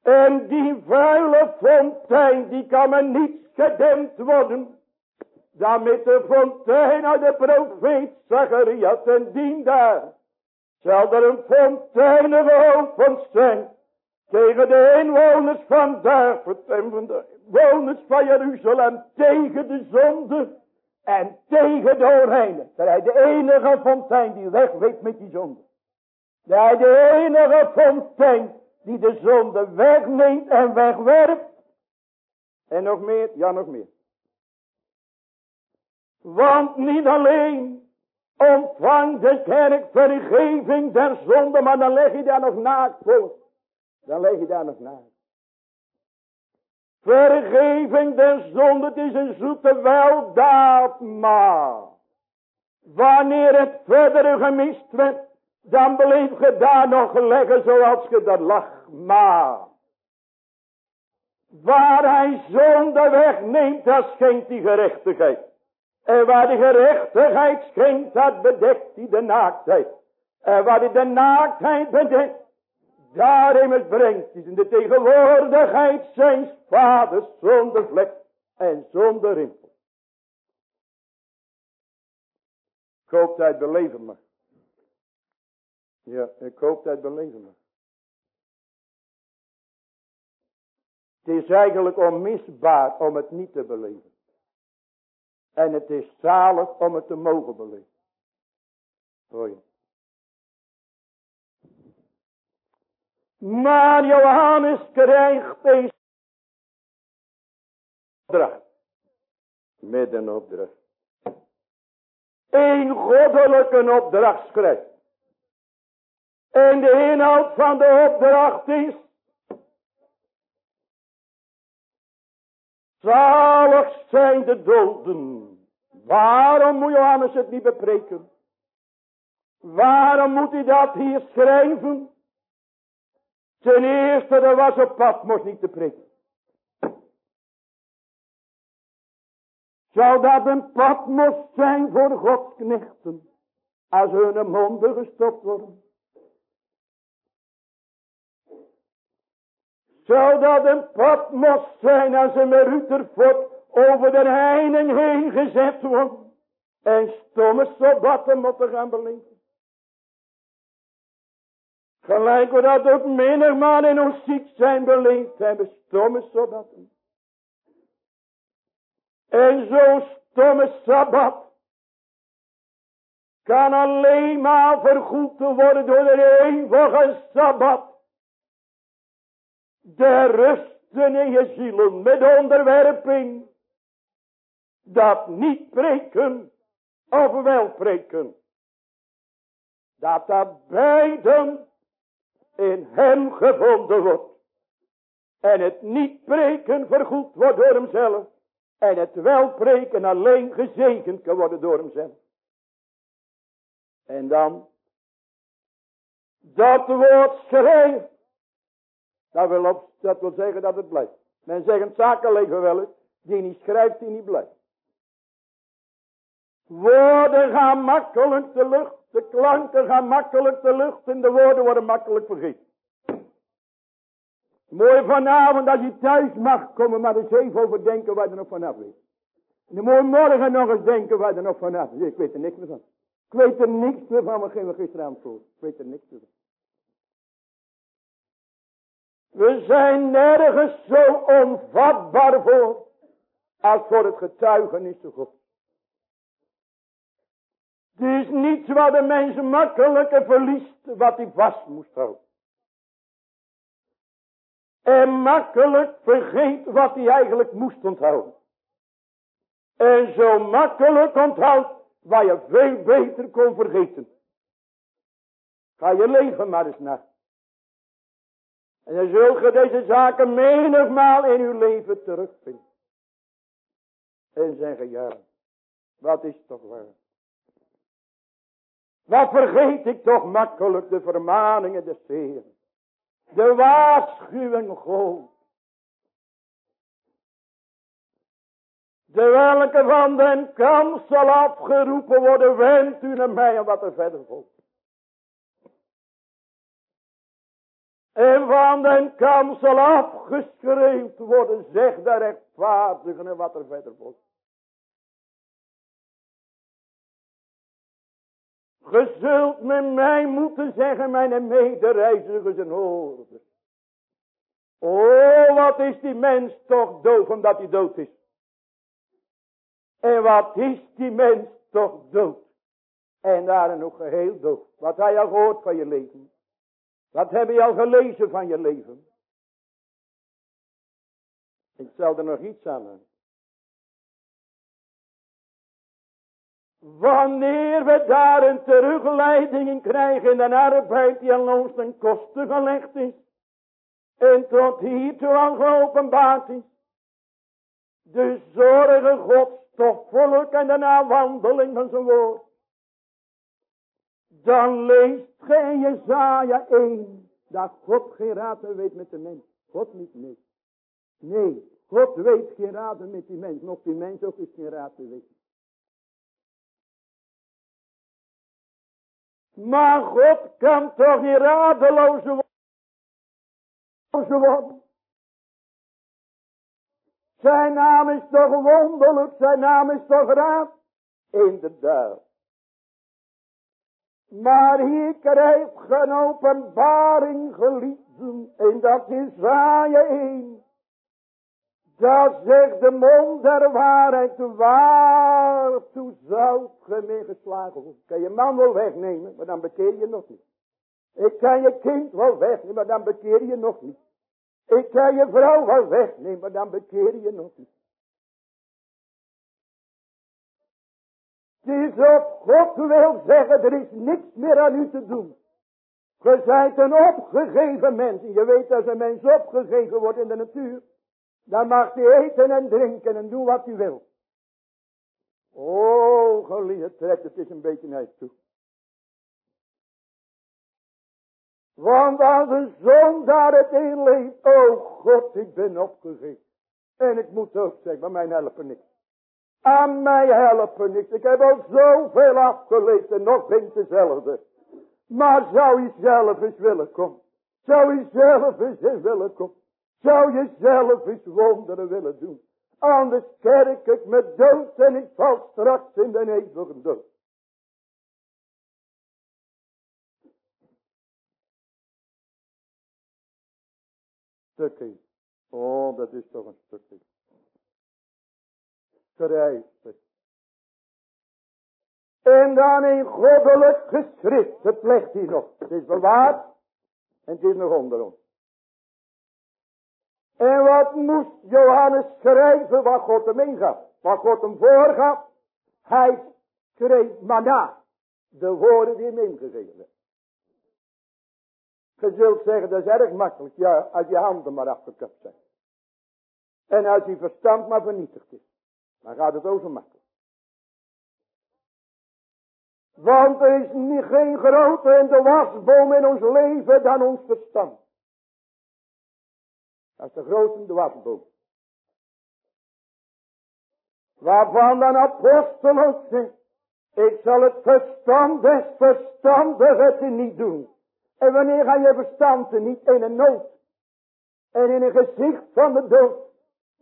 En die vuile fontein, die kan maar niet gedempt worden. Dan met de fontein uit de profeet Zacharias en dien daar zal er een fontein geopend zijn tegen de inwoners van David en de inwoners van Jeruzalem tegen de zonde en tegen onreine. Dat hij de enige fontein die wegweekt met die zonde. Dat hij de enige fontein die de zonde wegneemt en wegwerpt. En nog meer, ja nog meer. Want niet alleen Ontvang de kerk vergeving der zonde, maar dan leg je daar nog voor. Dan leg je daar nog naakt. Vergeving der zonde, is een zoete weldaad, maar. Wanneer het verdere gemist werd, dan bleef je daar nog leggen zoals je dat lag. Maar. Waar hij zonde wegneemt, dat schenkt die gerechtigheid. En waar de gerechtigheid schenkt, dat bedekt hij de naaktheid. En waar hij de naaktheid bedekt, daarin het brengt hij in de tegenwoordigheid zijn vaders zonder vlek en zonder rimpel. Ik hoop dat beleven mag. Ja, ik hoop dat beleven mag. Het is eigenlijk onmisbaar om het niet te beleven. En het is zalig om het te mogen beleven. Je. Maar Johannes krijgt deze opdracht. Met opdracht. Een goddelijke opdracht schrijft. En de inhoud van de opdracht is. Zalig zijn de doden Waarom moet Johannes het niet bepreken? Waarom moet hij dat hier schrijven? Ten eerste, er was op Patmos niet te preken. Zou dat een Patmos zijn voor godsknechten, als hun monden gestopt worden? Zou dat een Patmos zijn als een Rutherford over de heinen heen gezet wordt. En stomme sabbatten moeten gaan beleven. Gelijk we dat ook menigmaal in ons ziek zijn beleefd hebben. Stomme sabbatten. En zo'n stomme sabbat. Kan alleen maar vergoed worden door de eeuwige sabbat. De rusten in je zielen met onderwerping dat niet preken of wel preken. Dat dat beiden in hem gevonden wordt. En het niet preken vergoed wordt door hemzelf. En het wel preken alleen gezegend kan worden door hemzelf. En dan. Dat woord schrijft. Dat wil, op, dat wil zeggen dat het blijft. Men zegt een zakenleven wel eens. Die niet schrijft, die niet blijft. Woorden gaan makkelijk de lucht. De klanken gaan makkelijk de lucht. En de woorden worden makkelijk vergeten. Mooi vanavond als je thuis mag komen. Maar eens even over denken waar er nog vanaf weet. En dan morgen nog eens denken waar er nog vanaf weet. Ik weet er niks meer van. Ik weet er niks meer van. We gingen gisteravond voor. Ik weet er niks meer van. We zijn nergens zo onvatbaar voor. Als voor het getuigenis van God. Het is niets wat de mens makkelijker verliest wat hij vast moest houden. En makkelijk vergeet wat hij eigenlijk moest onthouden. En zo makkelijk onthoudt waar je veel beter kon vergeten. Ga je leven maar eens na. En dan zult je deze zaken menigmaal in uw leven terugvinden. En zeggen, ja, wat is toch waar. Wat vergeet ik toch makkelijk de vermaningen des Heeren. De waarschuwing God. De welke van den kans zal afgeroepen worden, wendt u naar mij en wat er verder volgt. En van den kant zal afgeschreeuwd worden, zeg de rechtvaardigen en wat er verder volgt. Ge zult met mij moeten zeggen, mijn medereizigers en hoorders. Oh, wat is die mens toch doof omdat hij dood is. En wat is die mens toch dood. En daar nog geheel dood. Wat heb je al gehoord van je leven? Wat heb je al gelezen van je leven? Ik zal er nog iets aan Wanneer we daar een terugleiding in krijgen in de arbeid die aan ons ten koste gelegd is. En tot hiertoe al geopenbaard is. De zorgen Gods toch volk en de nawandeling van zijn woord. Dan leest gij Jezaja 1. Dat God geen raad weet met de mens. God niet, nee. Nee, God weet geen raad met die mens. Nog die mens ook is geen raad te weten. Maar God kan toch niet radeloze worden. Zijn naam is toch wonderlijk, zijn naam is toch raad. Inderdaad. Maar hier krijgt geen openbaring geliefden. En dat is waar je een. Dat zegt de mond der waarheid. Waartoe zou ge geslagen worden? Kan je man wel wegnemen, maar dan bekeer je nog niet. Ik kan je kind wel wegnemen, maar dan bekeer je nog niet. Ik kan je vrouw wel wegnemen, maar dan bekeer je nog niet. Is op God wil zeggen, er is niks meer aan u te doen. Ge zijt een opgegeven mens. En je weet als een mens opgegeven wordt in de natuur. Dan mag hij eten en drinken en doen wat hij wil. Oh, geliefde, trekt het is een beetje naar toe. Want als zon daar het in leeft, oh God, ik ben opgegeven. En ik moet ook zeggen, maar mijn helpen niks. Aan mij helpen niks. Ik heb al zoveel afgeleefd en nog ben ik dezelfde. Maar zou je zelf eens willen komen? Zou je zelf eens willen komen? Zou je zelf eens wonderen willen doen? Anders kerk ik me dood en ik val straks in de eeuwige dood. Stukje. Oh, dat is toch een stukje. Schrijft En dan in goddelijk geschrift. Het ligt hier nog. Het is bewaard. En het is nog onder ons. En wat moest Johannes schrijven wat God hem ingaf? Wat God hem voorgaf? Hij schreef maar na de woorden die hem ingegeven werden. Je zult zeggen, dat is erg makkelijk. Ja, als je handen maar afgekapt zijn. En als je verstand maar vernietigd is. Dan gaat het over makkelijk. Want er is niet geen groter in de wasboom in ons leven dan ons verstand. Dat is de grootste wasboom. Waarvan dan apostelen zegt, ik zal het verstand des verstandigen niet doen. En wanneer ga je verstand niet in een nood en in een gezicht van de dood?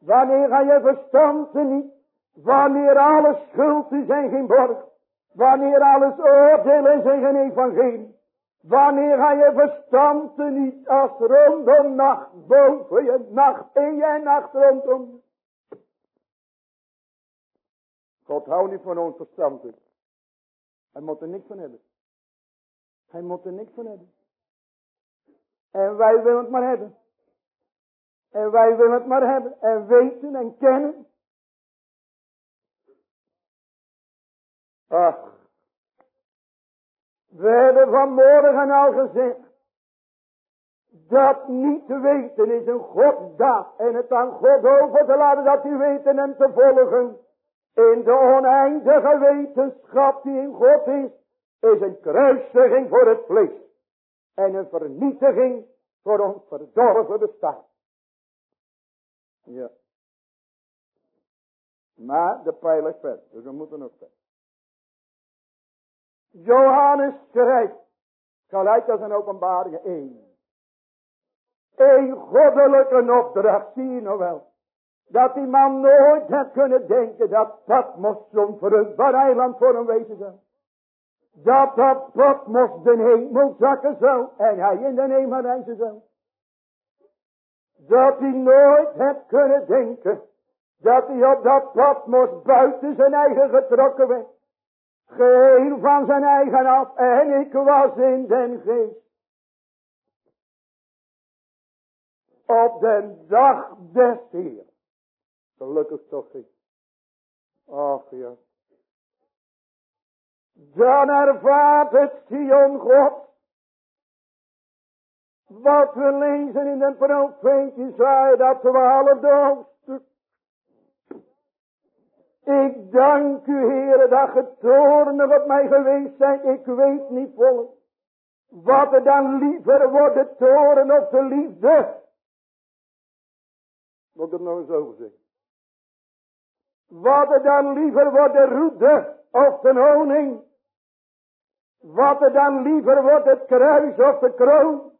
Wanneer ga je verstand niet? Wanneer alles schuld is en geen borg. Wanneer alles oordeel is en geen evangelie. Wanneer ga je verstand niet als rondom nacht boven je nacht in je nacht rondom. God houdt niet van ons verstand. Hij moet er niks van hebben. Hij moet er niks van hebben. En wij willen het maar hebben. En wij willen het maar hebben en weten en kennen. Ach, we hebben vanmorgen al gezegd. Dat niet te weten is een Goddaad. En het aan God over te laten dat u weten en te volgen. In de oneindige wetenschap die in God is. Is een kruisiging voor het vlees. En een vernietiging voor ons verdorven bestaan. Ja. Maar de pijl is. Dus we moeten ook verder. Johannes schrijft. Gelijk als een openbaring 1. Een goddelijke opdracht, zie je nog wel. Dat die man nooit had kunnen denken dat Patmos zo'n vruchtbaar eiland voor hem wezen zou. Dat dat Patmos de hemel zakken zou en hij in de hemel reizen zou. Dat hij nooit had kunnen denken dat hij op dat Patmos buiten zijn eigen getrokken werd. Geheel van zijn eigen af en ik was in den geest. Op den dag des Heer. Gelukkig toch niet. Ach ja. Dan ervaart het Sion God. Wat we lezen in de profeet Isaiah, dat twaalfde hoofdstuk. Ik dank u, Heere, dat ge toornig op mij geweest zijn. Ik weet niet vol. Wat er dan liever wordt, de toren of de liefde. Moet ik het nog eens over Wat er dan liever wordt, de roede of de honing. Wat er dan liever wordt, het kruis of de kroon.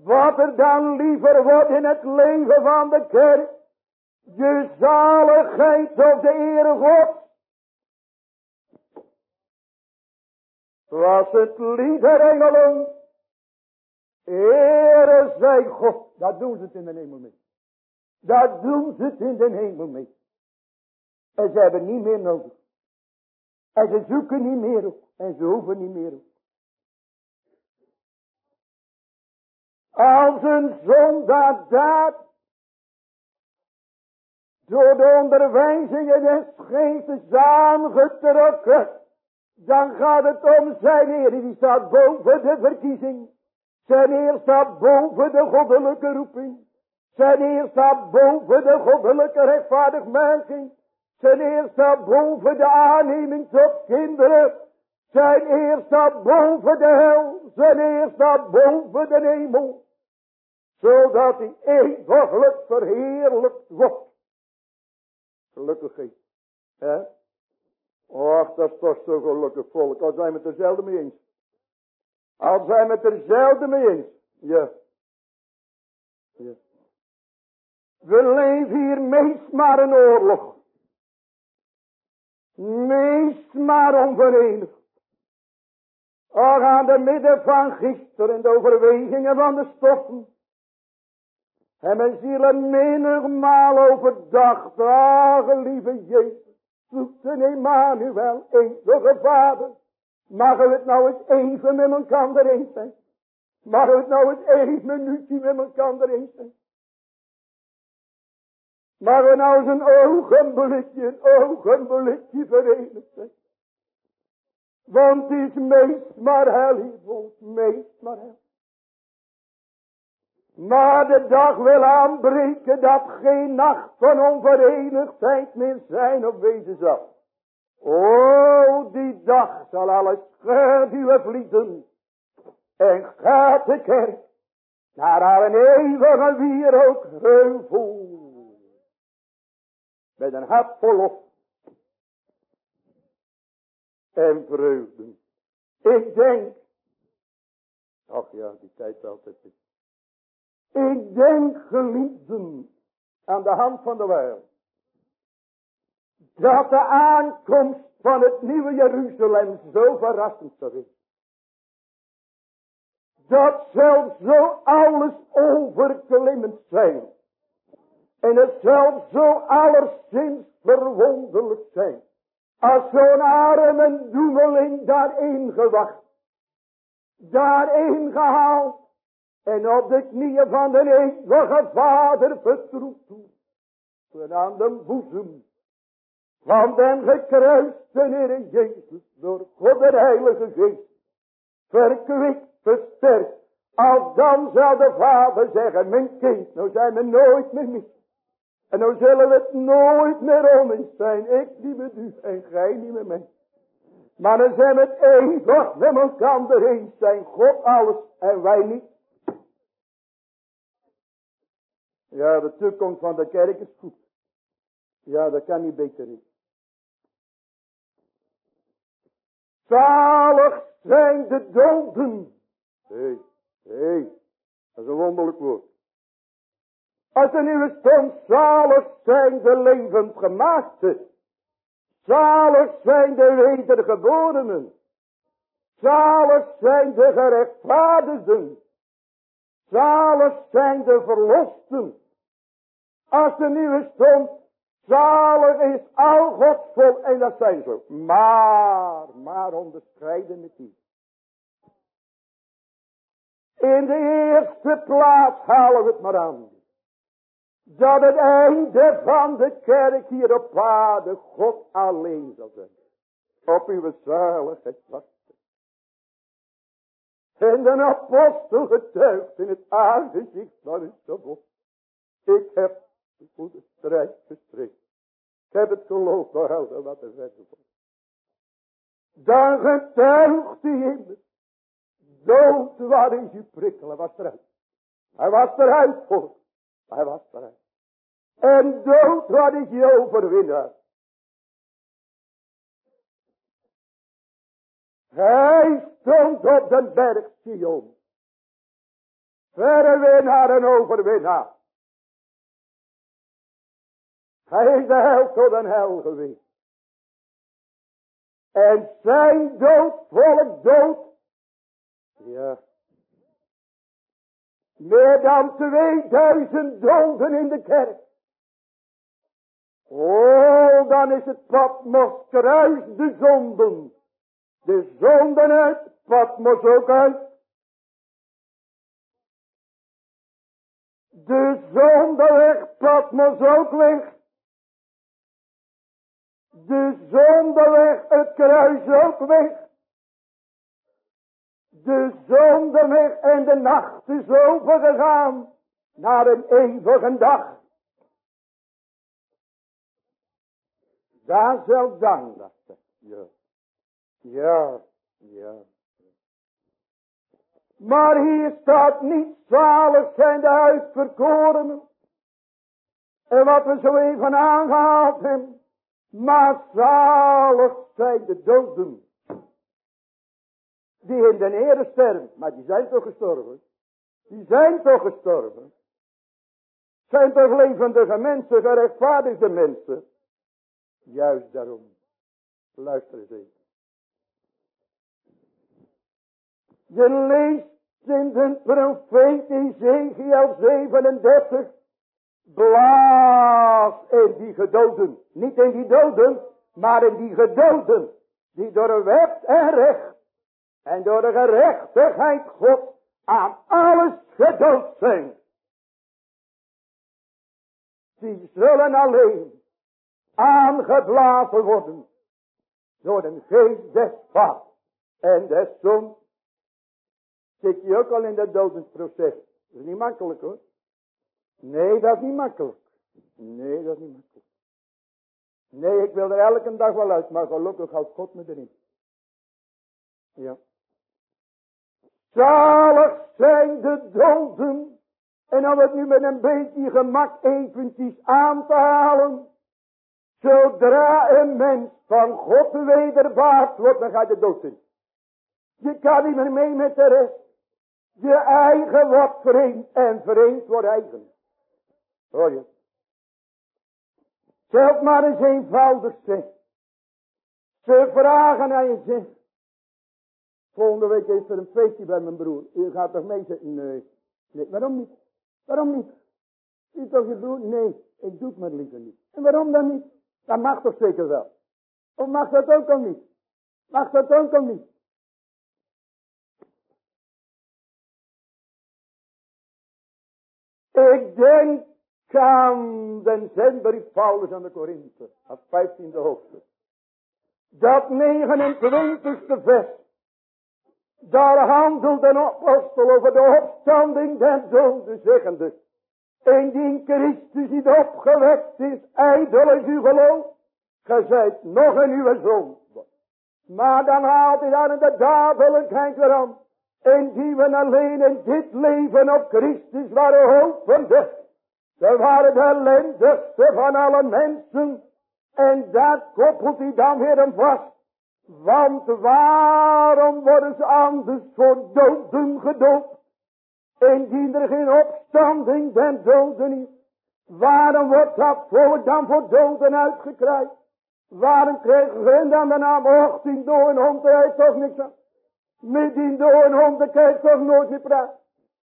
Wat er dan liever wordt in het leven van de kerk. De zaligheid of de ere God. Was het lieve engelen. Ere zij God. Dat doen ze het in de hemel mee. Dat doen ze het in de hemel mee. En ze hebben niet meer nodig. En ze zoeken niet meer op. En ze hoeven niet meer op. Als een zondaar daad door de onderwijzingen des geestes aangetrokken, dan gaat het om zijn Heer, die staat boven de verkiezing. Zijn Heer staat boven de goddelijke roeping. Zijn Heer staat boven de goddelijke rechtvaardigmaking. Zijn Heer staat boven de aanneming tot kinderen. Zijn Heer staat boven de hel. Zijn Heer staat boven de hemel. Zodat hij eeuwiglijk verheerlijkt wordt. Gelukkig is. Hè? Och, dat is toch zo gelukkig volk. Al zijn we het er mee eens. Al zijn we het er mee eens. Ja. ja. We leven hier meest maar een oorlog. Meest maar onverenigd. Och, aan de midden van gisteren en de overwegingen van de stoffen. En mijn zielen menigmaal overdag dragen, lieve Jezus. Zoekt een Emmanuel, eeuwige Vader. Mag we het nou eens even met elkaar eens zijn? Mag het nou eens één minuutje met elkaar eens zijn? Mag we nou eens een ogenblikje, een ogenblikje verenigd zijn? Want het is meest maar hel, meest maar hel. Maar de dag wil aanbreken dat geen nacht van onverenigdheid meer zijn of wezen zal. Oh, die dag zal alle schaduwen vliegen. En gaat de kerk naar haar eeuwige wierook heuvel. Met een hart vol op. En vreugde. Ik denk. Ach ja, die tijd altijd is. Ik denk geliefden aan de hand van de wereld. Dat de aankomst van het nieuwe Jeruzalem zo verrassend zou zijn. Dat zelfs zo alles overklimmend zijn. En het zelfs zo allerszins verwonderlijk zijn. Als zo'n arme doemeling daarin gewacht. Daarin gehaald. En op de knieën van de eeuwige vader vertroet toe. En aan de boezem van den gekruiste Heer Jezus door God de Heilige Geest. Verkwikt, versterkt. Als dan zou de vader zeggen, mijn kind, nou zijn we nooit meer mis. En nou zullen we het nooit meer oneens zijn. Ik niet met u en gij niet met mij. Maar dan zijn we het eeuwig met elkaar eens zijn. God alles en wij niet. Ja, de toekomst van de kerk is goed. Ja, dat kan niet beter is. Zalig zijn de doden. Hé, hey, hé, hey, dat is een wonderlijk woord. Als er nu stond, zalig zijn de levendgemaakten. Zalig zijn de wedergeborenen. Zalig zijn de gerechtvaardigden. Zalig zijn de verlosten. Als er nu stond, zalig is al Gods vol, en dat zijn ze. Maar, maar onderscheiden met die. In de eerste plaats halen we het maar aan dat het einde van de kerk hier op aarde God alleen zal zijn. Op uw zaligheid wachten. En de apostel getuigt in het aangezicht van het gebod. Ik heb de goede strijd. Ik heb het geloof behouden wat er verder wordt. Dan getuigt hij het dood is uw prikkelen was eruit. Hij was eruit voor. Hij was eruit. En dood, is je overwinnaar? Hij stond op de berg Sion. Verre winnaar en overwinnaar. Hij is de hel tot een hel geweest. En zijn dood, volk dood. Ja. Meer dan 2000 doden in de kerk. Oh, dan is het Patmos kruis de zonden. De zonden uit Patmos ook uit. De zonde weg, Patmos ook weg. De zonde weg, het kruis ook weg. De zonde weg en de nacht is overgegaan naar een eeuwige dag. Daar zal dan, dat ja. Ja, ja. Maar hier staat niet zalig zijn de uitverkorenen. En wat we zo even aangehaald hebben. Maar zalig zijn de doden. Die in de ere sterven. Maar die zijn toch gestorven. Die zijn toch gestorven. Zijn toch levendige mensen, gerechtvaardigde mensen. Juist daarom. Luister eens even. Je leest in de profeet Ezekiel 37. Blaas in die gedoden. Niet in die doden, maar in die gedoden. Die door wet en recht. En door de gerechtigheid God aan alles gedood zijn. Die zullen alleen aangeblazen worden door een geest des vader en des zoon. Zit je ook al in dat dodensproces? Dat is niet makkelijk hoor. Nee, dat is niet makkelijk. Nee, dat is niet makkelijk. Nee, ik wil er elke dag wel uit, maar gelukkig houdt God me erin. Ja. Zalig zijn de doden. En om het nu met een beetje gemak eventjes aan te halen. Zodra een mens van God wederbaard wordt, dan gaat je dood in. Je kan niet meer mee met de rest. Je eigen wordt vreemd en vreemd wordt eigen. Hoor je? Zelf maar eens eenvoudig zeg. Ze vragen aan je zegt. Volgende week is er een feestje bij mijn broer. U gaat toch mee zitten? Nee. nee. Waarom niet? Waarom niet? Zie toch je broer? Nee, ik doe het maar liever niet. En waarom dan niet? Dat mag toch zeker wel. Of mag dat ook al niet? Mag dat ook al niet? Ik denk aan den zendbrief Paulus aan de Korinthe, het 15e hoofdstuk. Dat 29e vers. Daar handelt een apostel over de opstanding der doden, zeggende. Indien Christus niet opgewekt is, ijdel is uw geloof. Ge zijt nog in uw zon. Maar dan haalt hij daar in de dadelijkheid weer aan. Indien we alleen in dit leven op Christus waren hopende. Ze waren de ellendigste van alle mensen. En daar koppelt hij dan weer een vast. Want waarom worden ze anders voor doden gedoopt? Indien er geen opstanding den doden is. Waarom wordt dat volk dan voor doden uitgekrijgt? Waarom kregen hun dan de naam, och, die door een hond, daar heeft toch niks aan. Met die door een hond, kan toch nooit meer praten.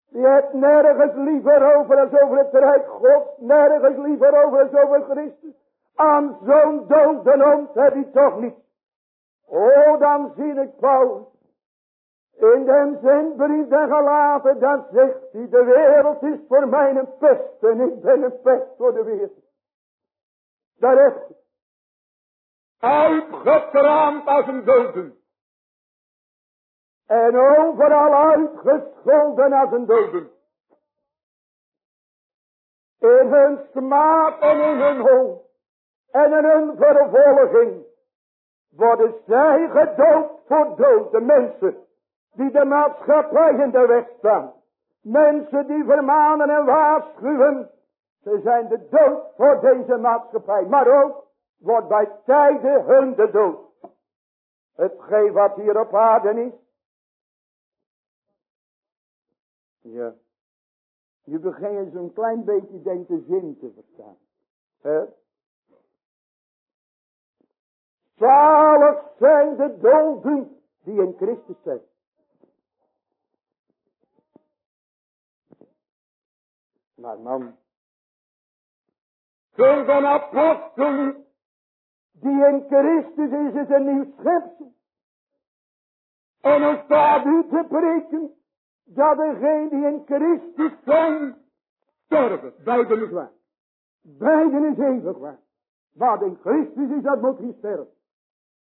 Die hebt nergens liever over als over het rijk God, nergens liever over als over Christus. Aan zo'n dode hond heb je toch niet. Oh, dan zie ik Paulus. In den zendbrief der gelaten, dan zegt hij, de wereld is voor mij een pest en ik ben een pest voor de wereld. Daar heeft hij. Uitgetraamd als een doden. En overal uitgescholden als een doden. In hun smaad en in hun hoofd. En in hun vervolging. Worden zij gedood voor dood. mensen die de maatschappij in de weg staan. Mensen die vermanen en waarschuwen. Ze zijn de dood voor deze maatschappij. Maar ook wordt bij tijden hun de dood. Hetgeen wat hier op aarde is. Ja. Je begint zo'n klein beetje denkt de zin te verstaan. He? Zalig zijn de doden die in Christus zijn. Maar man, zo'n apostel die in Christus is, is een nieuw schepsel. En dan staat u te preken dat degenen die in Christus zijn, sterven. Beiden is waar. Beiden is eeuwig waar. Wat in Christus is, dat moet hij sterven.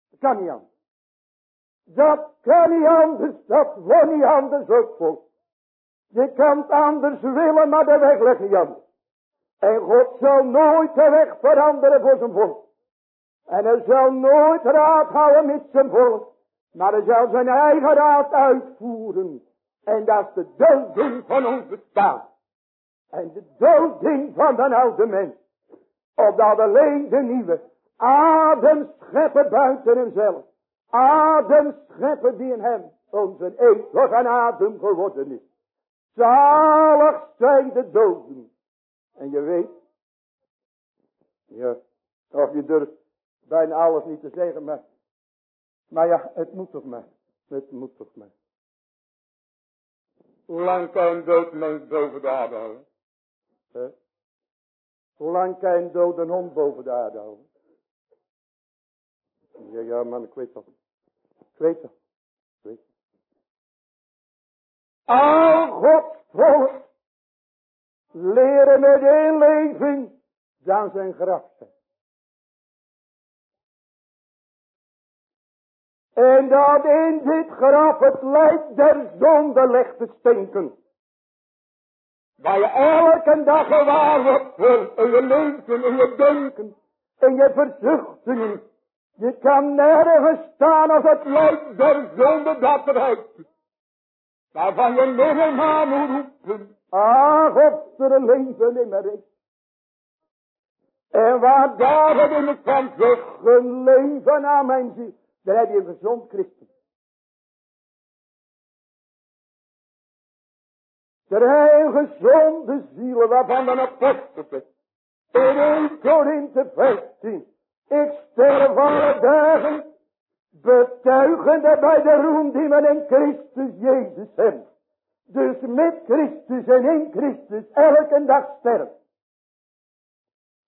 Dat kan niet anders. Dat kan niet anders, dat wordt niet anders voor. Je kan het anders willen, maar de weg niet anders. En God zal nooit de weg veranderen voor zijn volk. En hij zal nooit raad houden met zijn volk. Maar hij zal zijn eigen raad uitvoeren. En dat is de doding van ons bestaan. En de doding van de oude mens. Opdat alleen de nieuwe adem scheppen buiten hemzelf. Adem scheppen die in hem onze eeuwige adem geworden is. Zalig zijn de doden. En je weet. Ja, of je durft bijna alles niet te zeggen, maar, maar ja, het moet toch maar. Het moet toch maar. Hoe lang kan een dood mens boven de aarde houden? Hoe lang kan een dood een hond boven de aarde houden? Ja, ja, man, ik weet toch. Ik weet toch. Ik weet. Al Gods volk leren met één leven dan zijn graf zijn. En dat in dit graf het lijkt der zonde legt te stinken. Waar je elke dag gewaar wordt in je leven, in je denken, in je verzuchtingen. Je kan nergens staan als het lijkt der zonde dat eruit. Waarvan je nog maar moet roepen. Ah, er een leven in is. En waar daar in het van een leven aan mijn ziel. Daar heb je een gezond christen. Er een gezonde zielen waarvan de apostel in 1 Korinthe 15. Ik sterf alle dagen betuigende bij de roem die men in Christus Jezus heeft. Dus met Christus en in Christus elke dag sterft.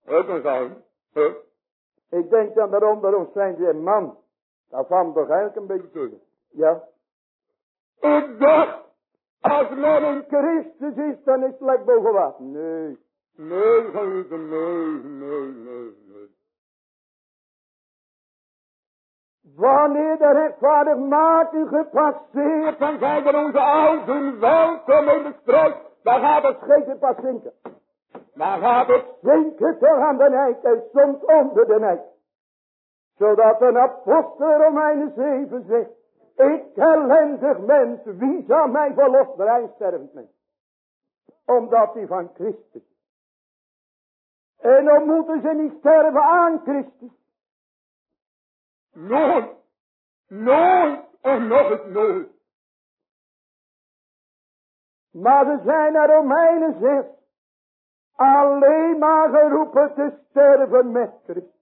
Ook een. Ik denk dan daaronder ons zijn ze man. Dat valt toch eigenlijk een beetje tegen. Ja. Ik dacht, als men in Christus is, dan is het lekker boven water. Nee. Nee, geliefde, nee, nee, nee, nee. Wanneer de rechtvaardigmaking gepasseerd, dan zijn er onze ouden welkom in de strijd. Dan gaat het schepen pas zinken. Dan gaat het zinken toch aan de nek en soms onder de nek. Zodat een apostel Romeinen 7 zegt. Ik ellendig mens, wie zal mij verlossen? Hij mens. Omdat hij van Christus En dan moeten ze niet sterven aan Christus. Nooit. Nooit. En nog eens nooit. Maar ze zijn naar Romeinen 6 alleen maar geroepen te sterven met Christus.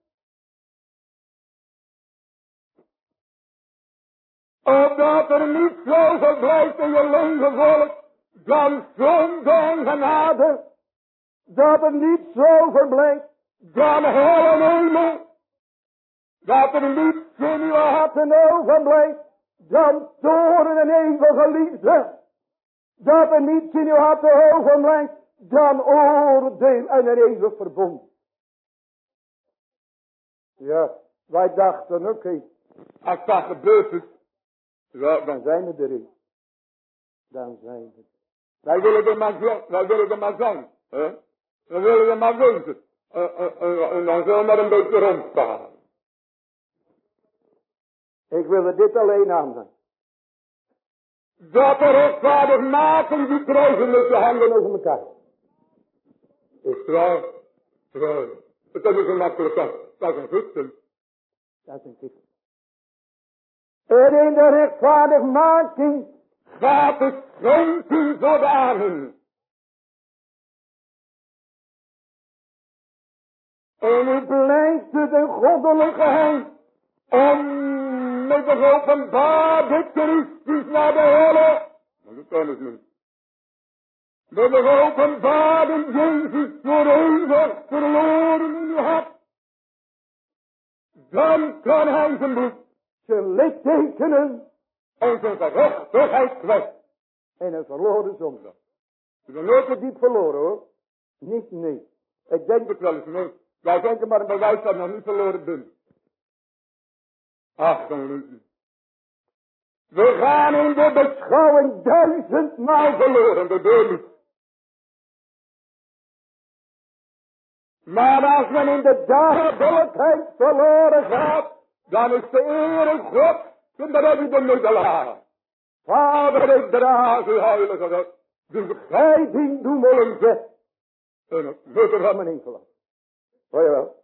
Omdat er niet zoveel blijft in je leven dan zonder genade, dat er niet zoveel blijft, dan hel en dat er niet in uw harten overblijft, dan toren en eeuwige liefde, dat er niet in uw harten overblijft, dan oordeel en een eeuwig verbond. Ja, wij dachten, oké, okay, als dat gebeurt is, ja, dan zijn we erin. Dan zijn we. Wij willen er maar zo, wij willen er maar zijn. Hè? We willen er maar wonen. En dan zullen we maar een beetje rondvaren. Ik wil er dit alleen aan Dat er rechtvaardig maken die kruisen moeten hangen over elkaar. Is trouw, trouw. Het is een makkelijk Dat is een goed Dat is een goed en in de rechtvaardigmaking gaat het schenken zodanig. En het blijft het een goddelijke hand om met de openbaarde Christus naar de helle. Maar dat kan het niet. Met de openbaarde Jezus voor eeuwig verloren in uw hart. Dan kan hij zijn bloed zijn littekenen en zijn gerechtigheid kwijt. En een verloren zonde. Ze zijn nooit diep verloren hoor. Niet, nee. Ik denk het wel eens, nee. Wij denken maar een bewijs dat nog niet verloren bent. Ach, dan We gaan in de beschouwing duizendmaal verloren, de deur Maar als men in de dagelijkheid verloren gaat, dan is de ere God, en dan heb je de middelaar. Vader, ik draag uw heilige God. De begrijping doen we zegt. En het mutter van mijn ingelaten. Hoor je wel?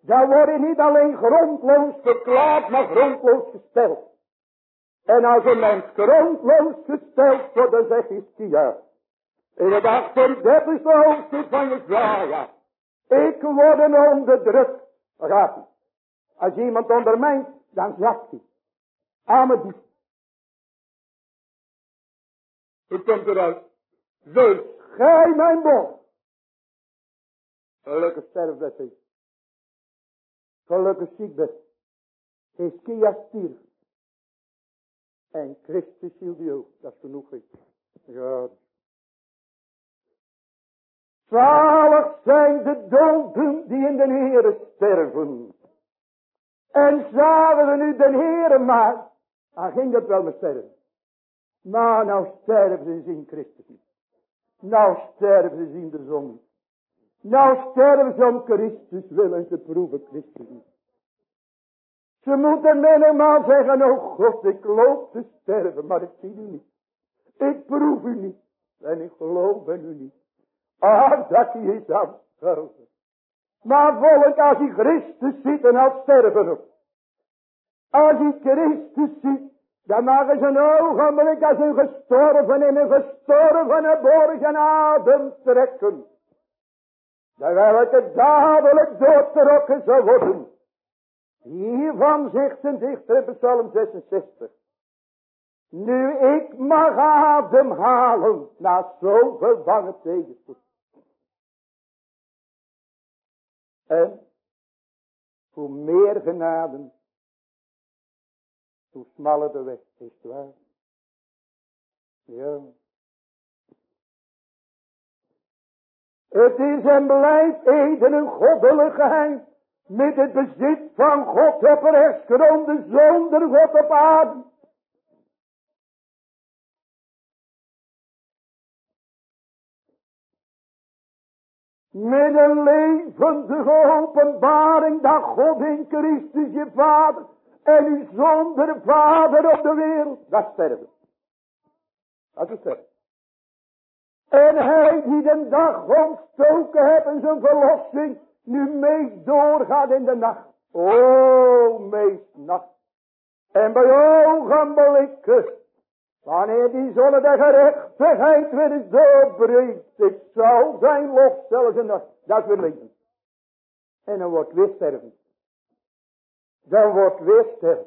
Dan word je niet alleen grondloos verklaard, maar grondloos gesteld. En als een mens grondloos gesteld wordt, dan zegt ja. In het 38 hoofdstuk van Jezaja. Ik word onderdrukt. Daar gaat hij. Als iemand ondermijnt, dan zakt hij. Amen. Hoe komt eruit? Dus gij mijn bond. Gelukkig sterf hij. Gelukkig ziek bent. Hiskia stierf. En Christus hield je ook. Dat is genoeg. Ja. Zalig zijn de doden die in de Heere sterven. En zagen we nu de Heere maar, dan ging dat wel met sterven. Maar nou sterven ze in Christus niet. Nou sterven ze in de zon. Nou sterven ze om Christus willen te proeven Christus niet. Ze moeten menigmaal zeggen, oh God, ik loop te sterven, maar ik zie u niet. Ik proef u niet. En ik geloof in u niet. Ah, dat hij is afschuiven. Maar volk, als hij Christus ziet, dan had sterven. Als hij Christus ziet, dan mag ze een ogenblik als een gestorven in een gestorvene borgen adem trekken. Dan welke dadelijk doodgerokken zou worden. Hiervan zegt een dichter in Psalm 66. Nu ik mag adem halen na zoveel bange tegenspoed. En Hoe meer genade, hoe smaller de weg, is het waar. Ja. Het is en blijft eden een goddelijk geheim. Met het bezit van God op rechtsgronde zonder God op aarde. Met een levendige openbaring dat God in Christus je vader en u zonder vader op de wereld. Dat sterven. Dat is sterven. En hij die de dag ontstoken heeft in zijn verlossing, nu meest doorgaat in de nacht. O, meest nacht. En bij ogenblikken, wanneer die zonne de gerechtigheid weer eens doorbreekt, ik zal zijn lof zelfs in de, dat weer leven. En dan wordt weer sterven. Dan wordt weer sterven.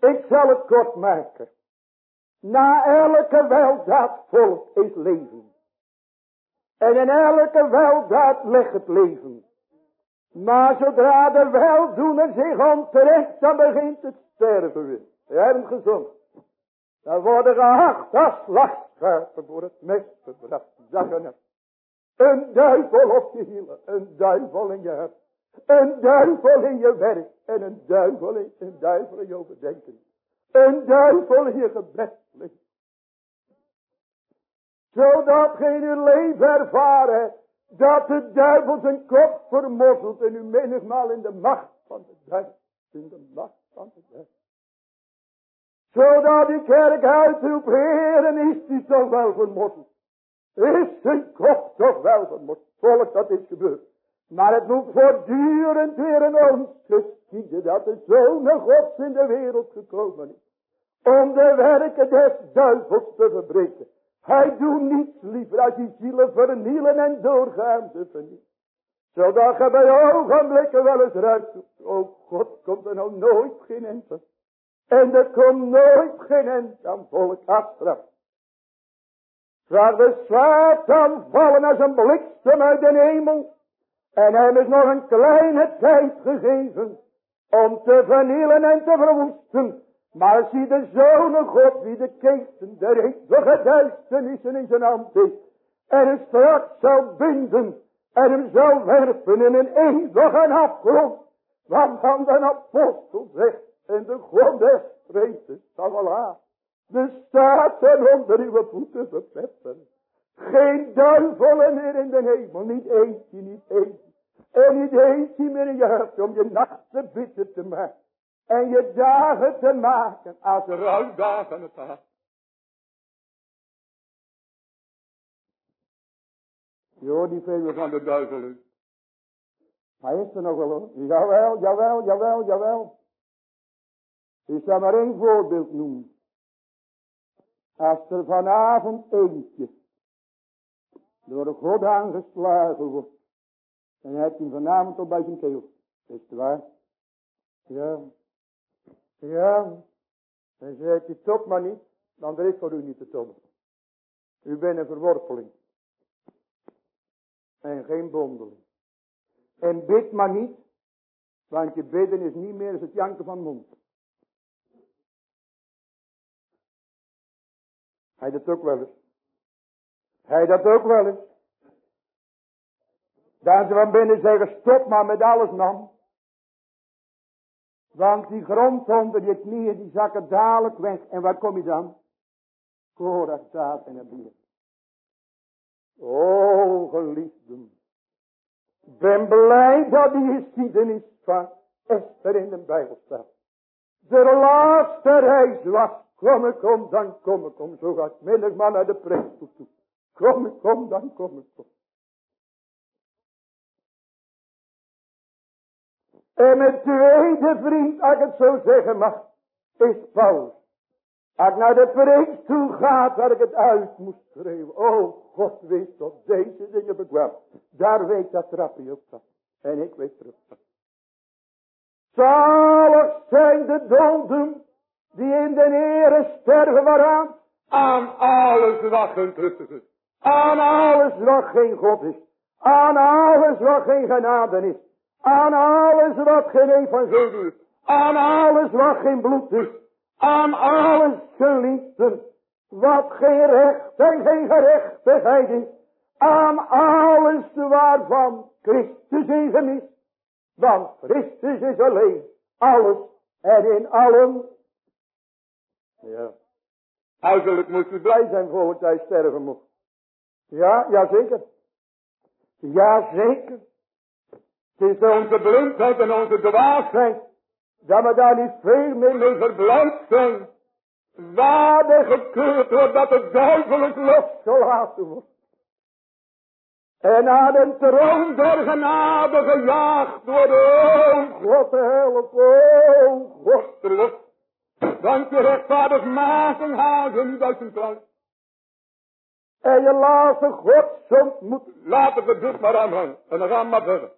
Ik zal het kort maken. Na elke weldaad volk is leven. En in elke weldaad ligt het leven. Maar zodra de weldoener zich onterecht, dan begint het sterven weer. Je hebt hem gezond. Dan worden gehacht als slachtschapen voor het gebracht. Zeggen Een duivel op je hielen, een duivel in je hart. Een duivel in je werk en een duivel in, een duivel in je overdenken. Een duivel in je gebed zodat geen uw leven ervaren dat de duivel zijn kop vermorzelt en u menigmaal in de macht van de duivel. In de macht van de duivel. Zodat die kerk uitroept, heren is die toch wel vermorzeld. Is zijn kop toch wel vermorzeld. Volk dat is gebeurd. Maar het moet voortdurend weer in ons geschieden dat de Zoon Gods in de wereld gekomen is. Om de werken des duivels te verbreken. Hij doet niets liever als die zielen vernielen en doorgaan te vernielen. Zodat je bij ogenblikken wel eens ruikt. Oh God, komt er nou nooit geen eind En er komt nooit geen eind aan volk afstraf. Zag de Satan vallen als een bliksem uit de hemel. En hem is nog een kleine tijd gegeven. Om te vernielen en te verwoesten. Maar zie de zonen God die de keesten der eeuwige duisternissen in zijn hand heeft. En hem straks zal binden. En hem zal werpen in een eeuwige afgrond. Waarvan de apostel zegt. En de God des wel. De staten onder uw voeten verpletteren. Geen duivelen meer in de hemel. Niet eentje, niet eentje. En niet eentje meer in je hart om je nachten bitter te maken. En je dagen te maken als rouwdagen het had. Je hoort niet veel van de duivel Hij is er nog wel hoor. Jawel, jawel, jawel, jawel. Ik zal maar één voorbeeld noemen. Als er vanavond eentje door de God aangeslagen wordt. Dan heeft hij vanavond op bij zijn keel. Is het waar? Ja. Ja, en zegt u top maar niet, dan er is voor u niet te tobben. U bent een verworpeling. En geen bondeling. En bid maar niet, want je bidden is niet meer als het janken van mond. Hij dat ook wel eens. Hij dat ook wel eens. Dat ze van binnen zeggen, stop maar met alles man. Want die grond onder je knieën, die zakken dadelijk weg. En waar kom je dan? Korach staat en bier. O geliefden. Ben blij dat die geschiedenis van Esther in de Bijbel staat. De laatste reis was. Kom ik kom, dan kom ik kom. Zo gaat menigmaal naar de preek toe. Kom ik kom, dan kom ik kom. En mijn tweede vriend, als ik het zo zeggen mag, is Paulus. Als ik naar de toe gaat, waar ik het uit moest schreeuwen. Oh, God weet tot deze dingen bekwam. Daar weet dat trapje op dat. En ik weet terug dat. Zalig zijn de doden die in de Heere sterven waaraan aan alles wat gelukkig is. Aan alles wat geen God is. Aan alles wat geen genade is Aan alles wat geen evangelie is. Aan alles wat geen bloed is. Aan alles geliefden. Wat geen recht en geen gerechtigheid is. Aan alles waarvan Christus is gemist. Want Christus is alleen. Alles en in allen. Ja. Huiselijk moest u blij zijn voor hij sterven mocht. Ja, ja zeker. Ja zeker. Het onze blindheid en onze dwaasheid. Dat we daar niet veel meer mee verblijd zijn. Waarde gekeurd wordt dat het duivelijk losgelaten wordt. En naar de troon der genade gejaagd worden. Oh God help, oh God. Dank je rechtvaardig maken hagen duizend klank. En je laatste God ontmoet. Laten we dit maar aanhangen. En dan gaan we maar verder.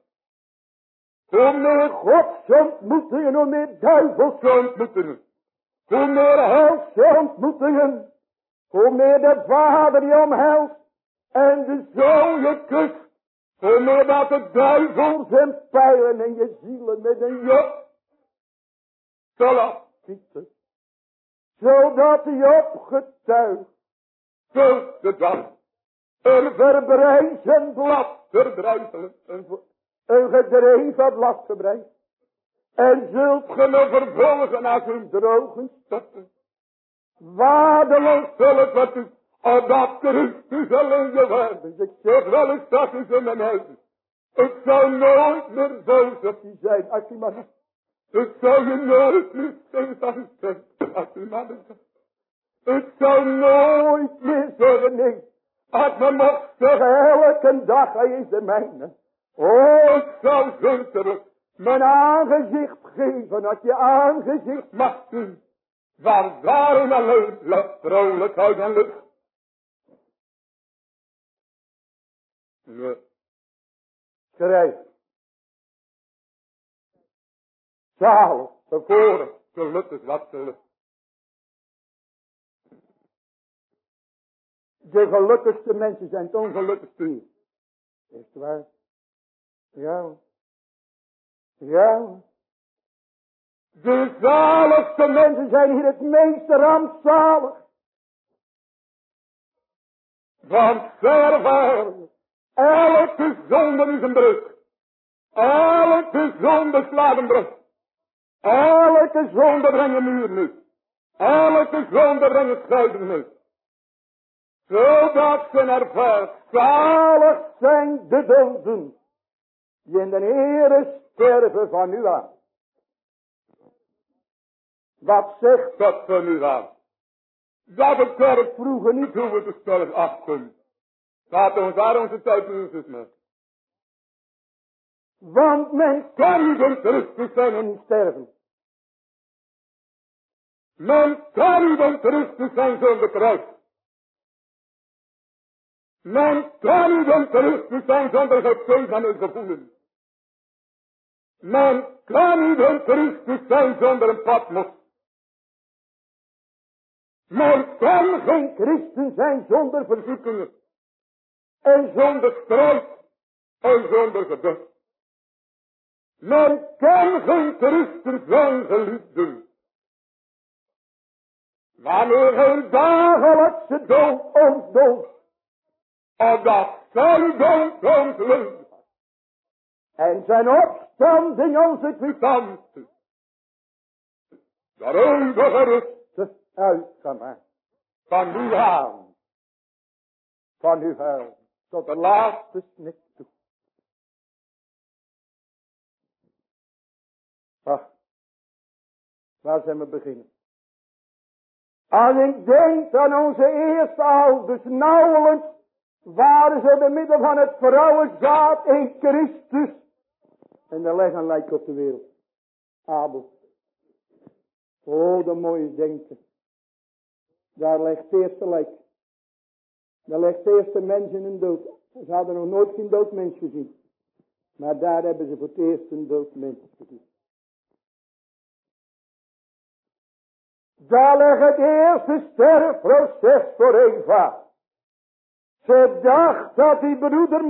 Hoe meer Gods ontmoetingen, hoe meer duivelse ontmoetingen. Hoe meer helse ontmoetingen. Hoe meer de Vader je omhelst. En de Zoon je kust. Hoe meer dat de duivel zijn pijlen en je zielen met een juk. Zal afschieten. Zodat hij opgetuigd. Zo de dag. Een verbrijzen blad verbrijzelen. Een gedreven blad gebreid. En zult ge me vervolgen als een drogen stoppen. Waardeloos zullen wat u, opdat Christus alleen je waarde. Ik zeg wel eens dat is in mijn huis. Ik zou nooit meer zo op zijn, als u maar Ik zou je nooit meer zeggen als u maar Ik zou nooit meer zeggen, nee. Als me mocht zeggen, elke dag, hij is de mijne. Oh, ik zou zuster mijn aangezicht geven, dat je aangezicht mag zien. Waar alleen lucht vrolijkheid en lucht. Schrijf. Zalig, tevoren, gelukkig wat lucht. De gelukkigste mensen zijn het ongelukkigste. Is het waar? Ja. Ja. De zaligste mensen zijn hier het meest rampzalig. Want verder, elke zonde is een brug. Elke zonde slaat een brug. Elke zonde brengt een muur nu. Elke zonde brengt scheiding nu. Zodat ze ervaart, zalig zijn de doden die in de Heere sterven van nu aan. Wat zegt dat van nu aan? Dat het kerk vroeger niet hoe we te sterven achten. Laat ons daar onze tijd in met. Want men kan niet in Christus zijn en niet sterven. Men kan niet in Christus zijn zonder kruis. Men kan niet in Christus zijn zonder gevoel en gevoelens. Men kan niet een Christus zijn zonder een patmos. Men kan geen christen zijn zonder verzoekingen. En zonder strijd. En zonder gebed. Men kan geen christen zijn geliefden. Wanneer hij dagelijkse dood ons dood. Opdat dood ons leven. En zijn opstanding onze kwitantie. De eeuwige rust uitgemaakt. Van nu aan. Van nu aan. Tot de laatste snik toe. Ach. Waar zijn we beginnen? Als ik denk aan onze eerste ouders, nauwelijks waren ze de middel van het vrouwenzaad in Christus en ligt een lijk op de wereld. Abel. Oh, de mooie denken. Daar ligt het eerste lijk. Daar ligt de eerste mens in een dood. Ze hadden nog nooit geen dood mens gezien. Maar daar hebben ze voor het eerst een dood mens gezien. Daar ligt het eerste sterfproces voor Eva. Ze dacht dat die broeder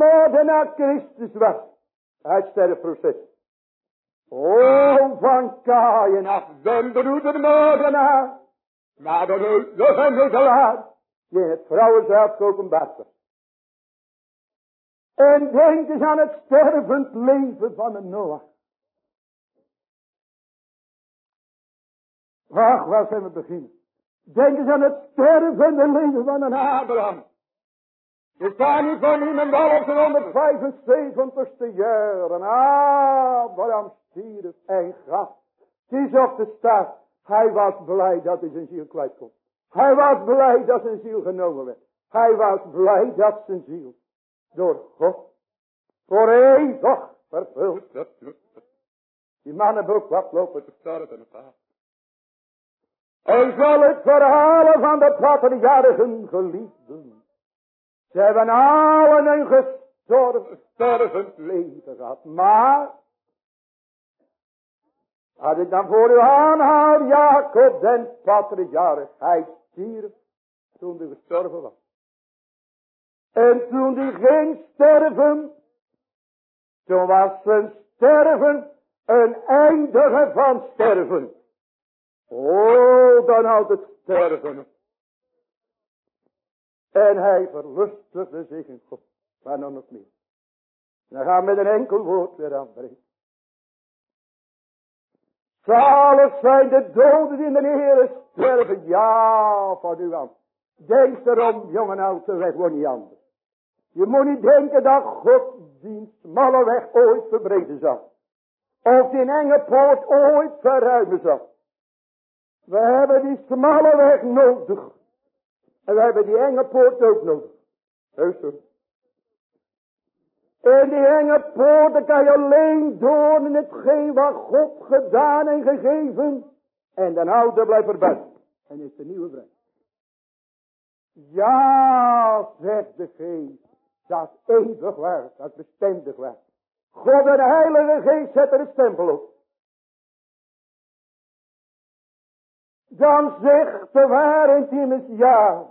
Christus was. Het sterfproces. O, van Kaaien af, den broeder moordenaar, maar de middelaar, die in het vrouwenzelf openbaar was. En denk eens aan het stervend leven van een Noach. Ach, waar zijn we beginnen? Denk eens aan het stervende leven van een Abraham. Je staat niet van iemand al op zijn 175ste jaar. En Abraham stierf en gaf. Is op de staat. Hij was blij dat hij zijn ziel kwijt kon. Hij was blij dat zijn ziel genomen werd. Hij was blij dat zijn ziel door God voor eeuwig vervuld. Die mannenboek wat lopen te sterven en En zal het verhalen van de patriarchen geliefden. Ze hebben allen een gestorven, stervend leven gehad. Maar, als ik dan voor u aanhaal, Jacob den patriarch, hij stierf toen hij gestorven was. En toen hij ging sterven, toen was zijn sterven een eindige van sterven. Oh, dan houdt het sterven. En hij verlustigde zich in God. Maar nog meer. Dan gaan we met een enkel woord weer aanbreken. Zalig zijn de doden in de Heer sterven. Ja, van uw hand. Denk erom, jongen, oud, weg wordt niet anders. Je moet niet denken dat God die smalle weg ooit verbreden zal. Of die enge poort ooit verruimen zal. We hebben die smalle weg nodig. En we hebben die enge poort ook nodig. Heus zo. En die enge poort, kan je alleen door in hetgeen wat God gedaan en gegeven. En dan oude blijft erbij. En is de nieuwe vrij. Ja, zegt de geest. Dat eeuwig werkt, dat bestendig werkt. God en de Heilige Geest zet er een stempel op. Dan zegt de waarheid immers ja.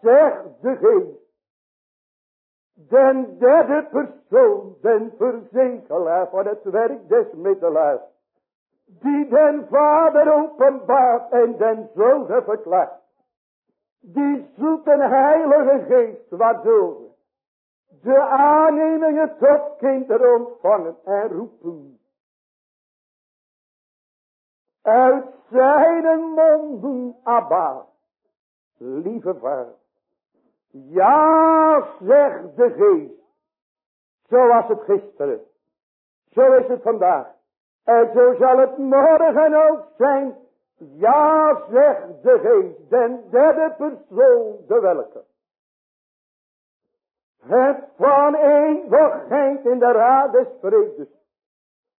Zegt de geest. Den derde persoon, den verzekelaar van het werk des middelaars. Die den vader openbaart en den zoon verklaart. Die zoekt een heilige geest, waardoor de aannemingen tot kinderen ontvangen en roepen. Uit zijn monden, Abba, lieve vader. Ja, zegt de geest. Zo was het gisteren. Zo is het vandaag. En zo zal het morgen ook zijn. Ja, zegt de geest, den derde persoon, de welke. Het van eeuwigheid in de raad des vredes.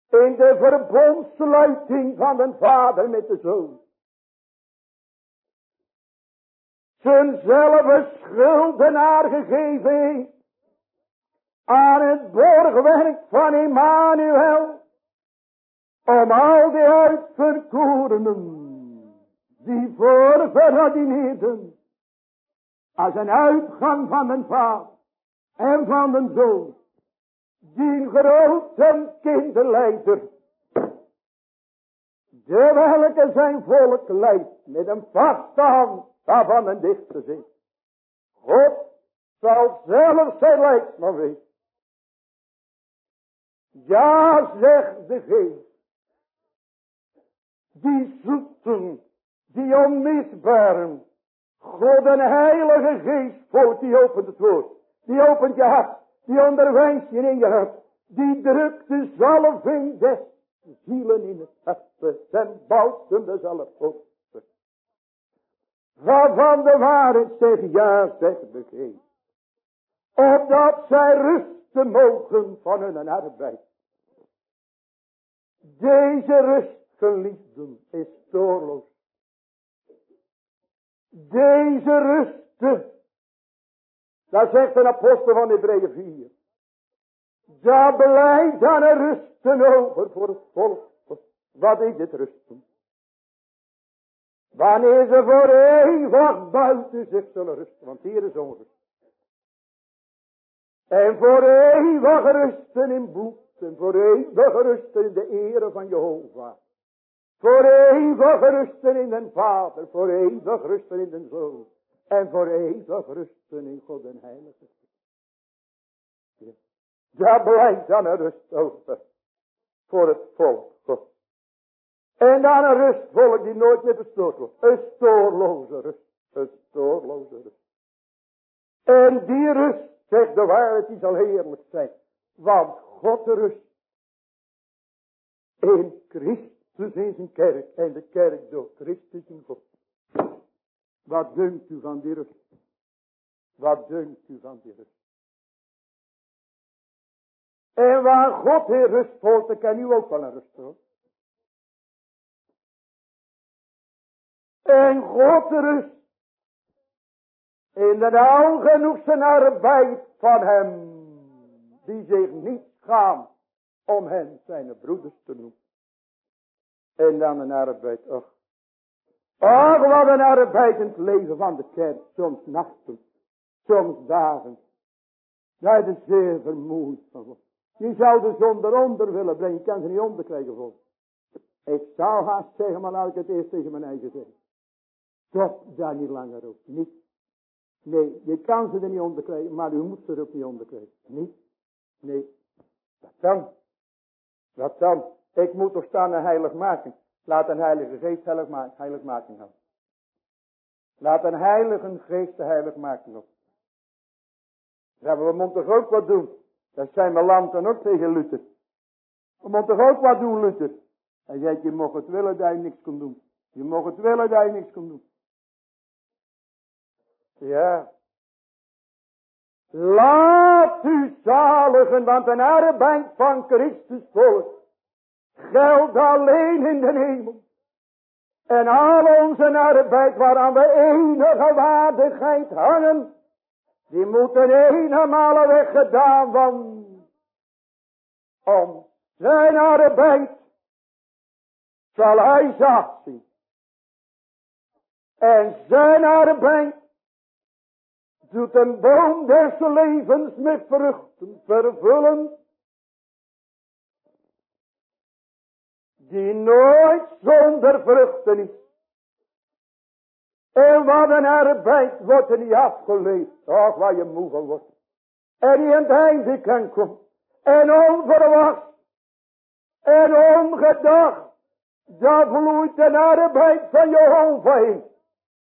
In de verbondsluiting van de vader met de zoon. Zijn zelfe schuldenaar gegeven aan het borgwerk van Emmanuel. Om al die uitverkorenen die voor verordineerden als een uitgang van den vader en van den zoon, die grote kinderleider, de welke zijn volk leidt met een vaste hand waarvan een dichter zit. God zal zelf zijn leidsman wezen. Ja, zegt de geest, die zoeten die onmisbaren. God en heilige geest voort, die opent het woord. Die opent je hart. Die onderwijst je in je hart. Die drukt de zalving des zielen in het hart. En bouwt hem de zelf op. Waarvan de waarheid zegt, ja, zegt de geest. Opdat zij rusten mogen van hun arbeid. Deze rust, geliefden, is stoorloos. Deze rusten. Dat zegt een apostel van Hebreeën 4. Daar blijft dan een rusten over voor het volk. Wat is dit rusten? Wanneer ze voor eeuwig buiten zich zullen rusten. Want hier is onrust. En voor eeuwig rusten in bloed rusten, voor eeuwig rusten in de ere van Jehovah. Voor eeuwig rusten in den Vader, voor eeuwig rusten in den Zoon. En voor eeuwig rusten in God en Heilige. Ja. Daar blijft dan een rust over. Voor het volk. En dan een rustvolk die nooit meer verstoord wordt. Een stoorloze rust. Een stoorloze rust. En die rust, zegt de waarheid, die zal heerlijk zijn. Want God rust in Christus in zijn kerk. En de kerk door Christus in God. Wat dunkt u van die rust? Wat dunkt u van die rust? En waar God in rust volgt, dan kan u ook wel een rust hoor. En God rust in de algenoegse arbeid van hem, die zich niet schaamt om hen zijn broeders te noemen. En dan een arbeid, ach. Ach, wat een arbeid in het leven van de kerk. Soms nachten, soms dagen. Daar is zeer vermoeid van Je zou de zonder onder willen brengen, je kan ze niet onderkrijgen voor. Ik zou haast zeggen, maar laat ik het eerst tegen mijn eigen zeggen. Stop daar niet langer op, niet. Nee, je kan ze er niet onder krijgen, maar u moet ze er ook niet onder krijgen. Niet? Nee. Wat dan? Wat dan? Ik moet toch staan en heilig maken. Laat een heilige geest heilig, ma heilig maken hebben. Laat een heilige geest de heilig maken op. Ja, we moeten toch ook wat doen. Dat zijn mijn landen ook tegen Luther. We moeten toch ook wat doen, Luther. Hij zei, je mag het willen dat je niks kon doen. Je mag het willen dat je niks kon doen. Ja. Laat u zaligen, want een arbeid van Christus volk geldt alleen in de hemel. En al onze arbeid waaraan we enige waardigheid hangen, die moeten eenmaal weggedaan van om zijn arbeid zal hij zacht zien. En zijn arbeid doet een boom des levens met vruchten vervullen, die nooit zonder vruchten is. En wat een arbeid wordt er niet afgeleefd, och waar je moe van wordt. En die aan het einde kan komen. En onverwacht. En ongedacht. Daar vloeit de arbeid van Jehovah in.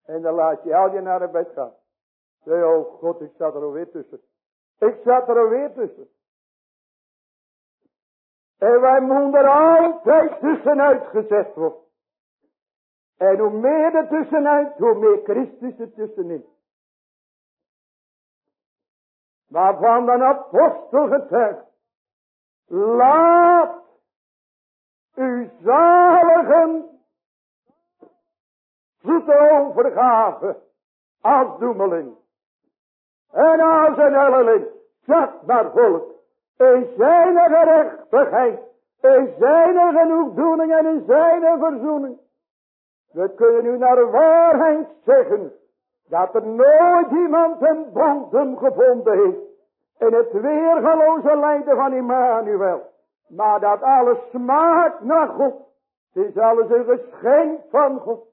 En dan laat je al je arbeid gaan. Zeg, oh God, ik zat er alweer tussen. Ik zat er alweer tussen. En wij moeten er altijd tussenuit gezet worden. En hoe meer er tussenuit, hoe meer Christus er tussenin. Waarvan de apostel getuigt. Laat uw zaligen zoete overgave als doemeling en als een elleling, zat naar volk, in zijn gerechtigheid, in zijn genoegdoening en in zijn verzoening. We kunnen nu naar waarheid zeggen, dat er nooit iemand een bodem gevonden heeft, in het weergeloze lijden van Immanuel. Maar dat alles smaakt naar God. Het is alles een geschenk van God.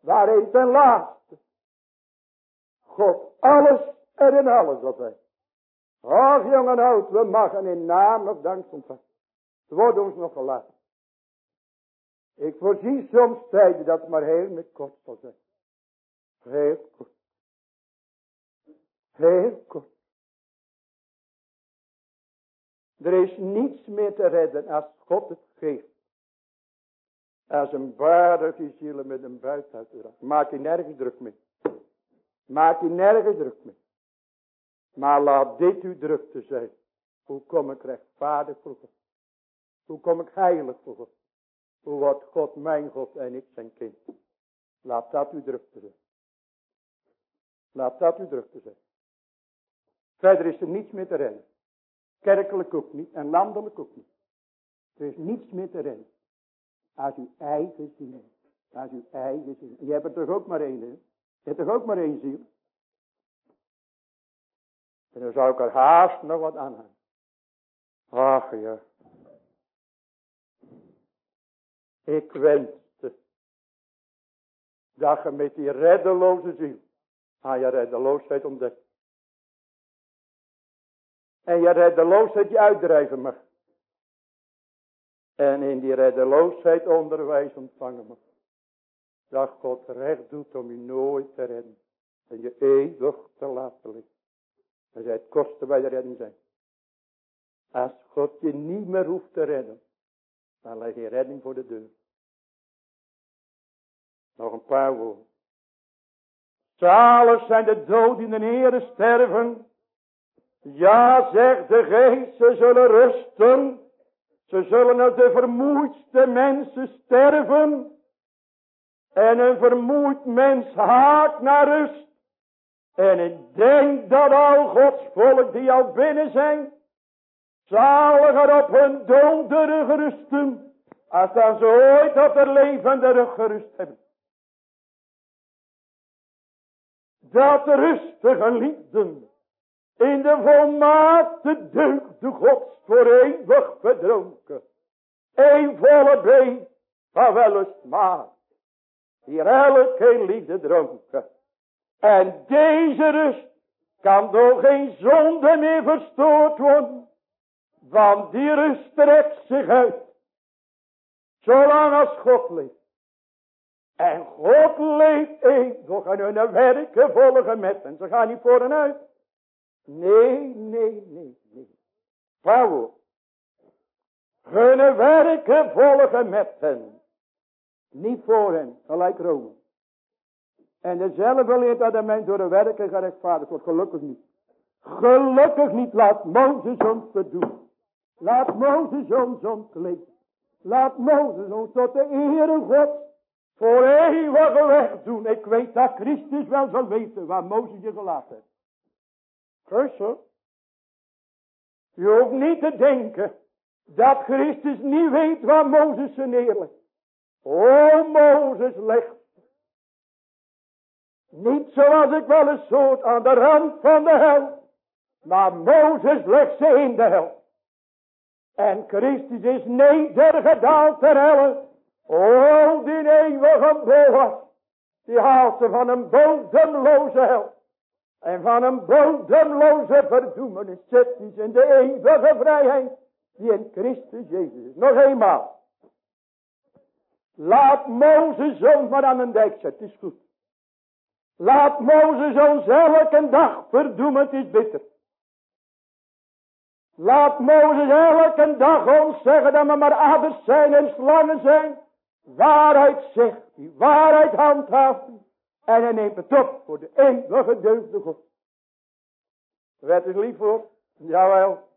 Waarin ten laatste God alles en in alles wat wij. Ach, jong en oud, we mogen in naam of dank ontvangen. Het wordt ons nog gelaten. Ik voorzie soms tijden dat het maar heel kort zal zijn. Heel kort. Heel kort. Er is niets meer te redden als God het geeft. Als een waardige ziel met een buit uit Maak je nergens druk mee. Maak je nergens druk mee. Maar laat dit uw drukte zijn. Hoe kom ik rechtvaardig voor? Hoe kom ik heilig voor? Hoe wordt God mijn God en ik zijn kind? Laat dat uw drukte zijn. Laat dat uw drukte zijn. Verder is er niets meer te rennen. Kerkelijk ook niet en landelijk ook niet. Er is niets meer te rennen. Als uw eigen ziel. Als uw eigen ziel. Je hebt er toch ook maar één, hè? Je hebt toch ook maar één ziel? En dan zou ik er haast nog wat aan hebben. Ach ja. Ik wenste dat je met die reddeloze ziel aan je reddeloosheid ontdekt. En je reddeloosheid je uitdrijven mag. En in die reddeloosheid onderwijs ontvangen mag. Dat God recht doet om je nooit te redden. En je eeuwig te laten liggen. En zij het kosten bij de redding zijn. Als God je niet meer hoeft te redden. Dan leg je redding voor de deur. Nog een paar woorden. Zalig zijn de doden in de Heere sterven. Ja, zegt de geest, ze zullen rusten. Ze zullen als de vermoeidste mensen sterven. En een vermoeid mens haakt naar rust. En ik denk dat al Gods volk die al binnen zijn. Zaliger op hun dode rusten. Als dan ze ooit op de levende gerust hebben. Dat rustige liefden in de volmaakte deugde gods voor eeuwig verdronken. Een volle been van wellust maat. Hier elke liefde dronken. En deze rust kan door geen zonde meer verstoord worden. Want die rust trekt zich uit. Zolang als God leeft. En God leeft eeuwig en hun werken volgen met en ze gaan niet voor en uit. Nee, nee, nee, nee. Paulus. Hun werken volgen met hen. Niet voor hen, gelijk Rome. En dezelfde leert dat de mens door de werken gerechtvaardigd wordt. Gelukkig niet. Gelukkig niet. Laat Mozes ons doen. Laat Mozes ons ontkleed. Laat Mozes ons tot de Heere God voor eeuwige weg doen. Ik weet dat Christus wel zal weten waar Mozes je gelaten heeft. Christus. Je hoeft niet te denken dat Christus niet weet waar Mozes ze neerlegt. O Mozes legt. Niet zoals ik wel eens soort aan de rand van de hel. Maar Mozes legt ze in de hel. En Christus is nedergedaald ter helle. O die eeuwige Boas. Die haalt ze van een bodemloze hel. En van een bodemloze verdoemenis zet hij in de eeuwige vrijheid. Die in Christus Jezus is. Nog eenmaal. Laat Mozes ons maar aan een dijk zetten. Het is goed. Laat Mozes ons elke dag verdoemen. Het is bitter. Laat Mozes elke dag ons zeggen dat we maar aders zijn en slangen zijn. Waarheid zegt die waarheid handhaaft En hij neemt het op voor de eeuwige deugde God. Wet is lief voor? Jawel.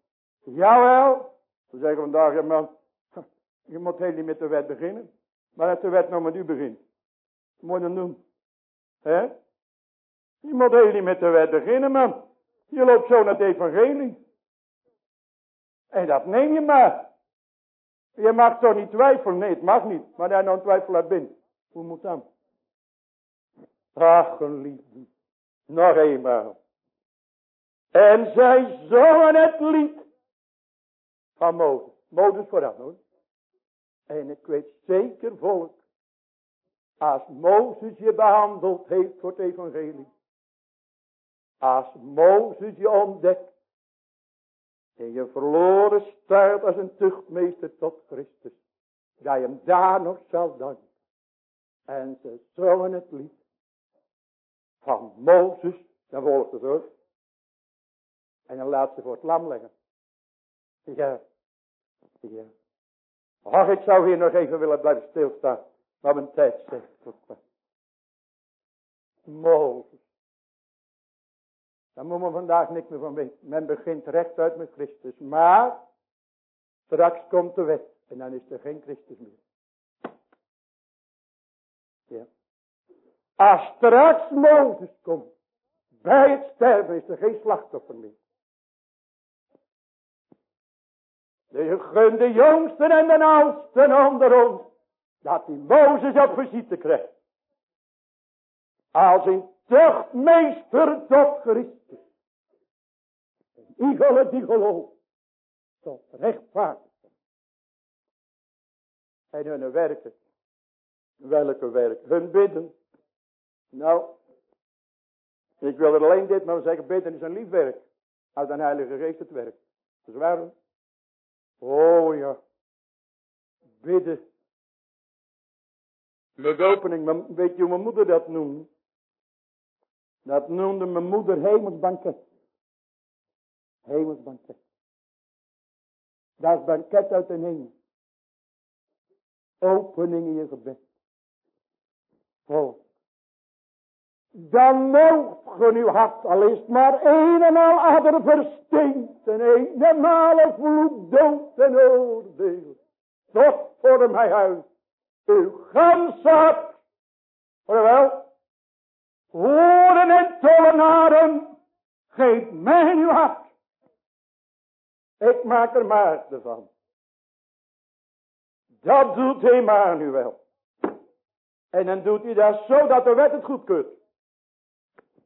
Jawel. We zeggen vandaag, ja man, je moet heel niet met de wet beginnen. Maar als de wet nou met u begint, moet je dan doen. Hè? Je moet heel niet met de wet beginnen, man. Je loopt zo naar het evangelie. En dat neem je maar. Je mag toch niet twijfelen? Nee, het mag niet. Maar daar nou uit binnen. Hoe moet dat? Ach, liefde. Nog eenmaal. En zij zongen het lied van Mozes. Mozes vooral hoor. En ik weet zeker volk. Als Mozes je behandeld heeft voor het evangelie. Als Mozes je ontdekt. En je verloren staat als een tuchtmeester tot Christus. Dat je hem daar nog zal danken. En ze zongen het lied. Van Mozes. Dan volgt het hoor. En dan laat ze voor het lam leggen. Ja. Ja. Ach, ik zou hier nog even willen blijven stilstaan. Maar mijn tijd zegt. Mozes. Daar moet men vandaag niks meer van weten. Men begint rechtuit met Christus. Maar straks komt de wet. En dan is er geen Christus meer. Ja. Als straks Mozes komt. Bij het sterven is er geen slachtoffer meer. De gunde jongsten en de oudsten onder ons. Dat die Mozes op visite krijgt. Als een tuchtmeester tot Christus. Iegelijk die gelooft. Tot rechtvaardig. En hun werken. Welke werk? Hun bidden. Nou, ik wil er alleen dit maar zeggen, bidden is een lief werk. Uit een heilige geest het werk. Dat is waarom? Oh ja. Bidden. Met opening, weet je hoe mijn moeder dat noemde? Dat noemde mijn moeder hemelsbanket. Hemelsbanket. Dat is banket uit de hemel. Opening in je gebed. Oh. Dan moogt ge uw hart, al is maar een en al adder versteend en eenmaal vloed, dood en oordeel. Tot voor mij huis, uw gans hart, wel, horen en tollenaren, geef mij uw hart. Ik maak er maar van. Dat doet Emmanuel. En dan doet hij dat zo dat de wet het goedkeurt.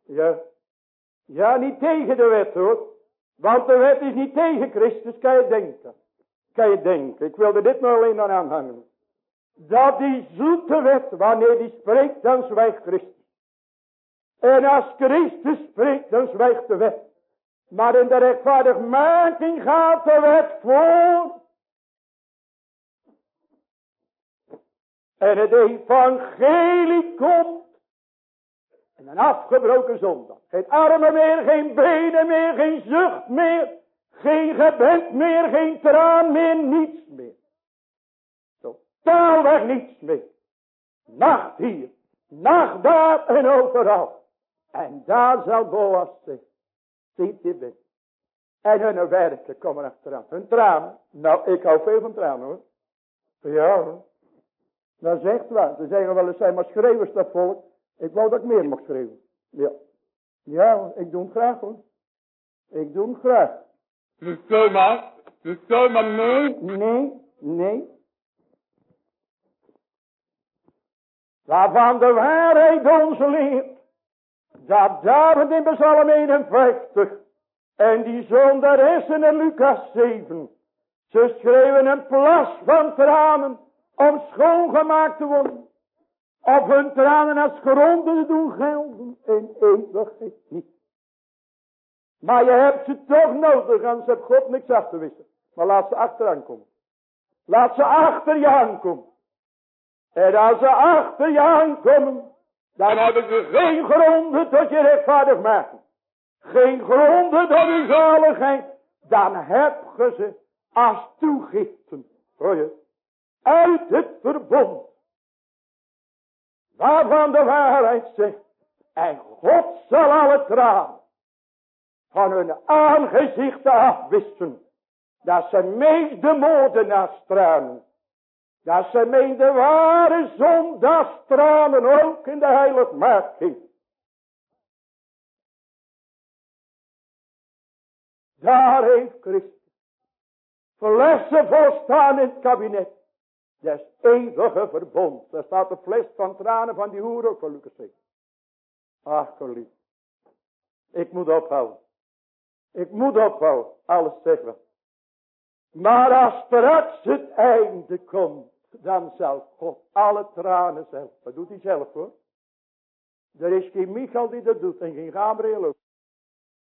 Ja. Ja, niet tegen de wet hoor. Want de wet is niet tegen Christus, kan je denken. Kan je denken. Ik wilde dit nog alleen aan aanhangen. Dat die zoete wet, wanneer die spreekt, dan zwijgt Christus. En als Christus spreekt, dan zwijgt de wet. Maar in de rechtvaardigmaking gaat de wet voor. En het evangelie komt. En een afgebroken zondag. Geen armen meer, geen benen meer, geen zucht meer. Geen gebed meer, geen traan meer, niets meer. Totaalweg niets meer. Nacht hier, nacht daar en overal. En daar zal Boas zijn. Ziet je dit. En hun werken komen achteraan. Hun tranen. Nou, ik hou veel van tranen hoor. Ja hoor. Dat is echt waar. Ze zeggen wel eens, zijn maar schreeuwers dat volk. Ik wou dat ik meer mocht schreeuwen. Ja. Ja, ik doe het graag hoor. Ik doe het graag. Dus zomaar, dus zomaar nee. Nee, nee. Waarvan de waarheid ons leert. Dat David in Psalm 51 en die zondaressen in Lucas 7. Ze schreeuwen een plas van tranen om schoongemaakt te worden. Of hun tranen als gronden doen gelden in eeuwigheid niet. Maar je hebt ze toch nodig, anders heb God niks af te wissen. Maar laat ze achteraan komen. Laat ze achter je aankomen. En als ze achter je aankomen, dan hebben ze geen gronden tot je rechtvaardig maken. Geen gronden tot je zaligheid. Dan heb je ze als toegiften. Hoor je? Uit het verbond. Waarvan de waarheid zegt. En God zal alle tranen van hun aangezichten afwissen. Dat ze meest de moordenaars tranen. Dat ze meest de ware tranen ook in de heiligmaking. Daar heeft Christus flessen volstaan in het kabinet. Des eeuwige verbond. Daar staat de fles van tranen van die hoer ook gelukkig zegt. Ach, geliefd. Ik moet ophouden. Ik moet ophouden. Alles zeggen. Maar als straks het einde komt. Dan zal God alle tranen zelf. Dat doet hij zelf hoor. Er is geen Michael die dat doet. En geen Gabriel ook.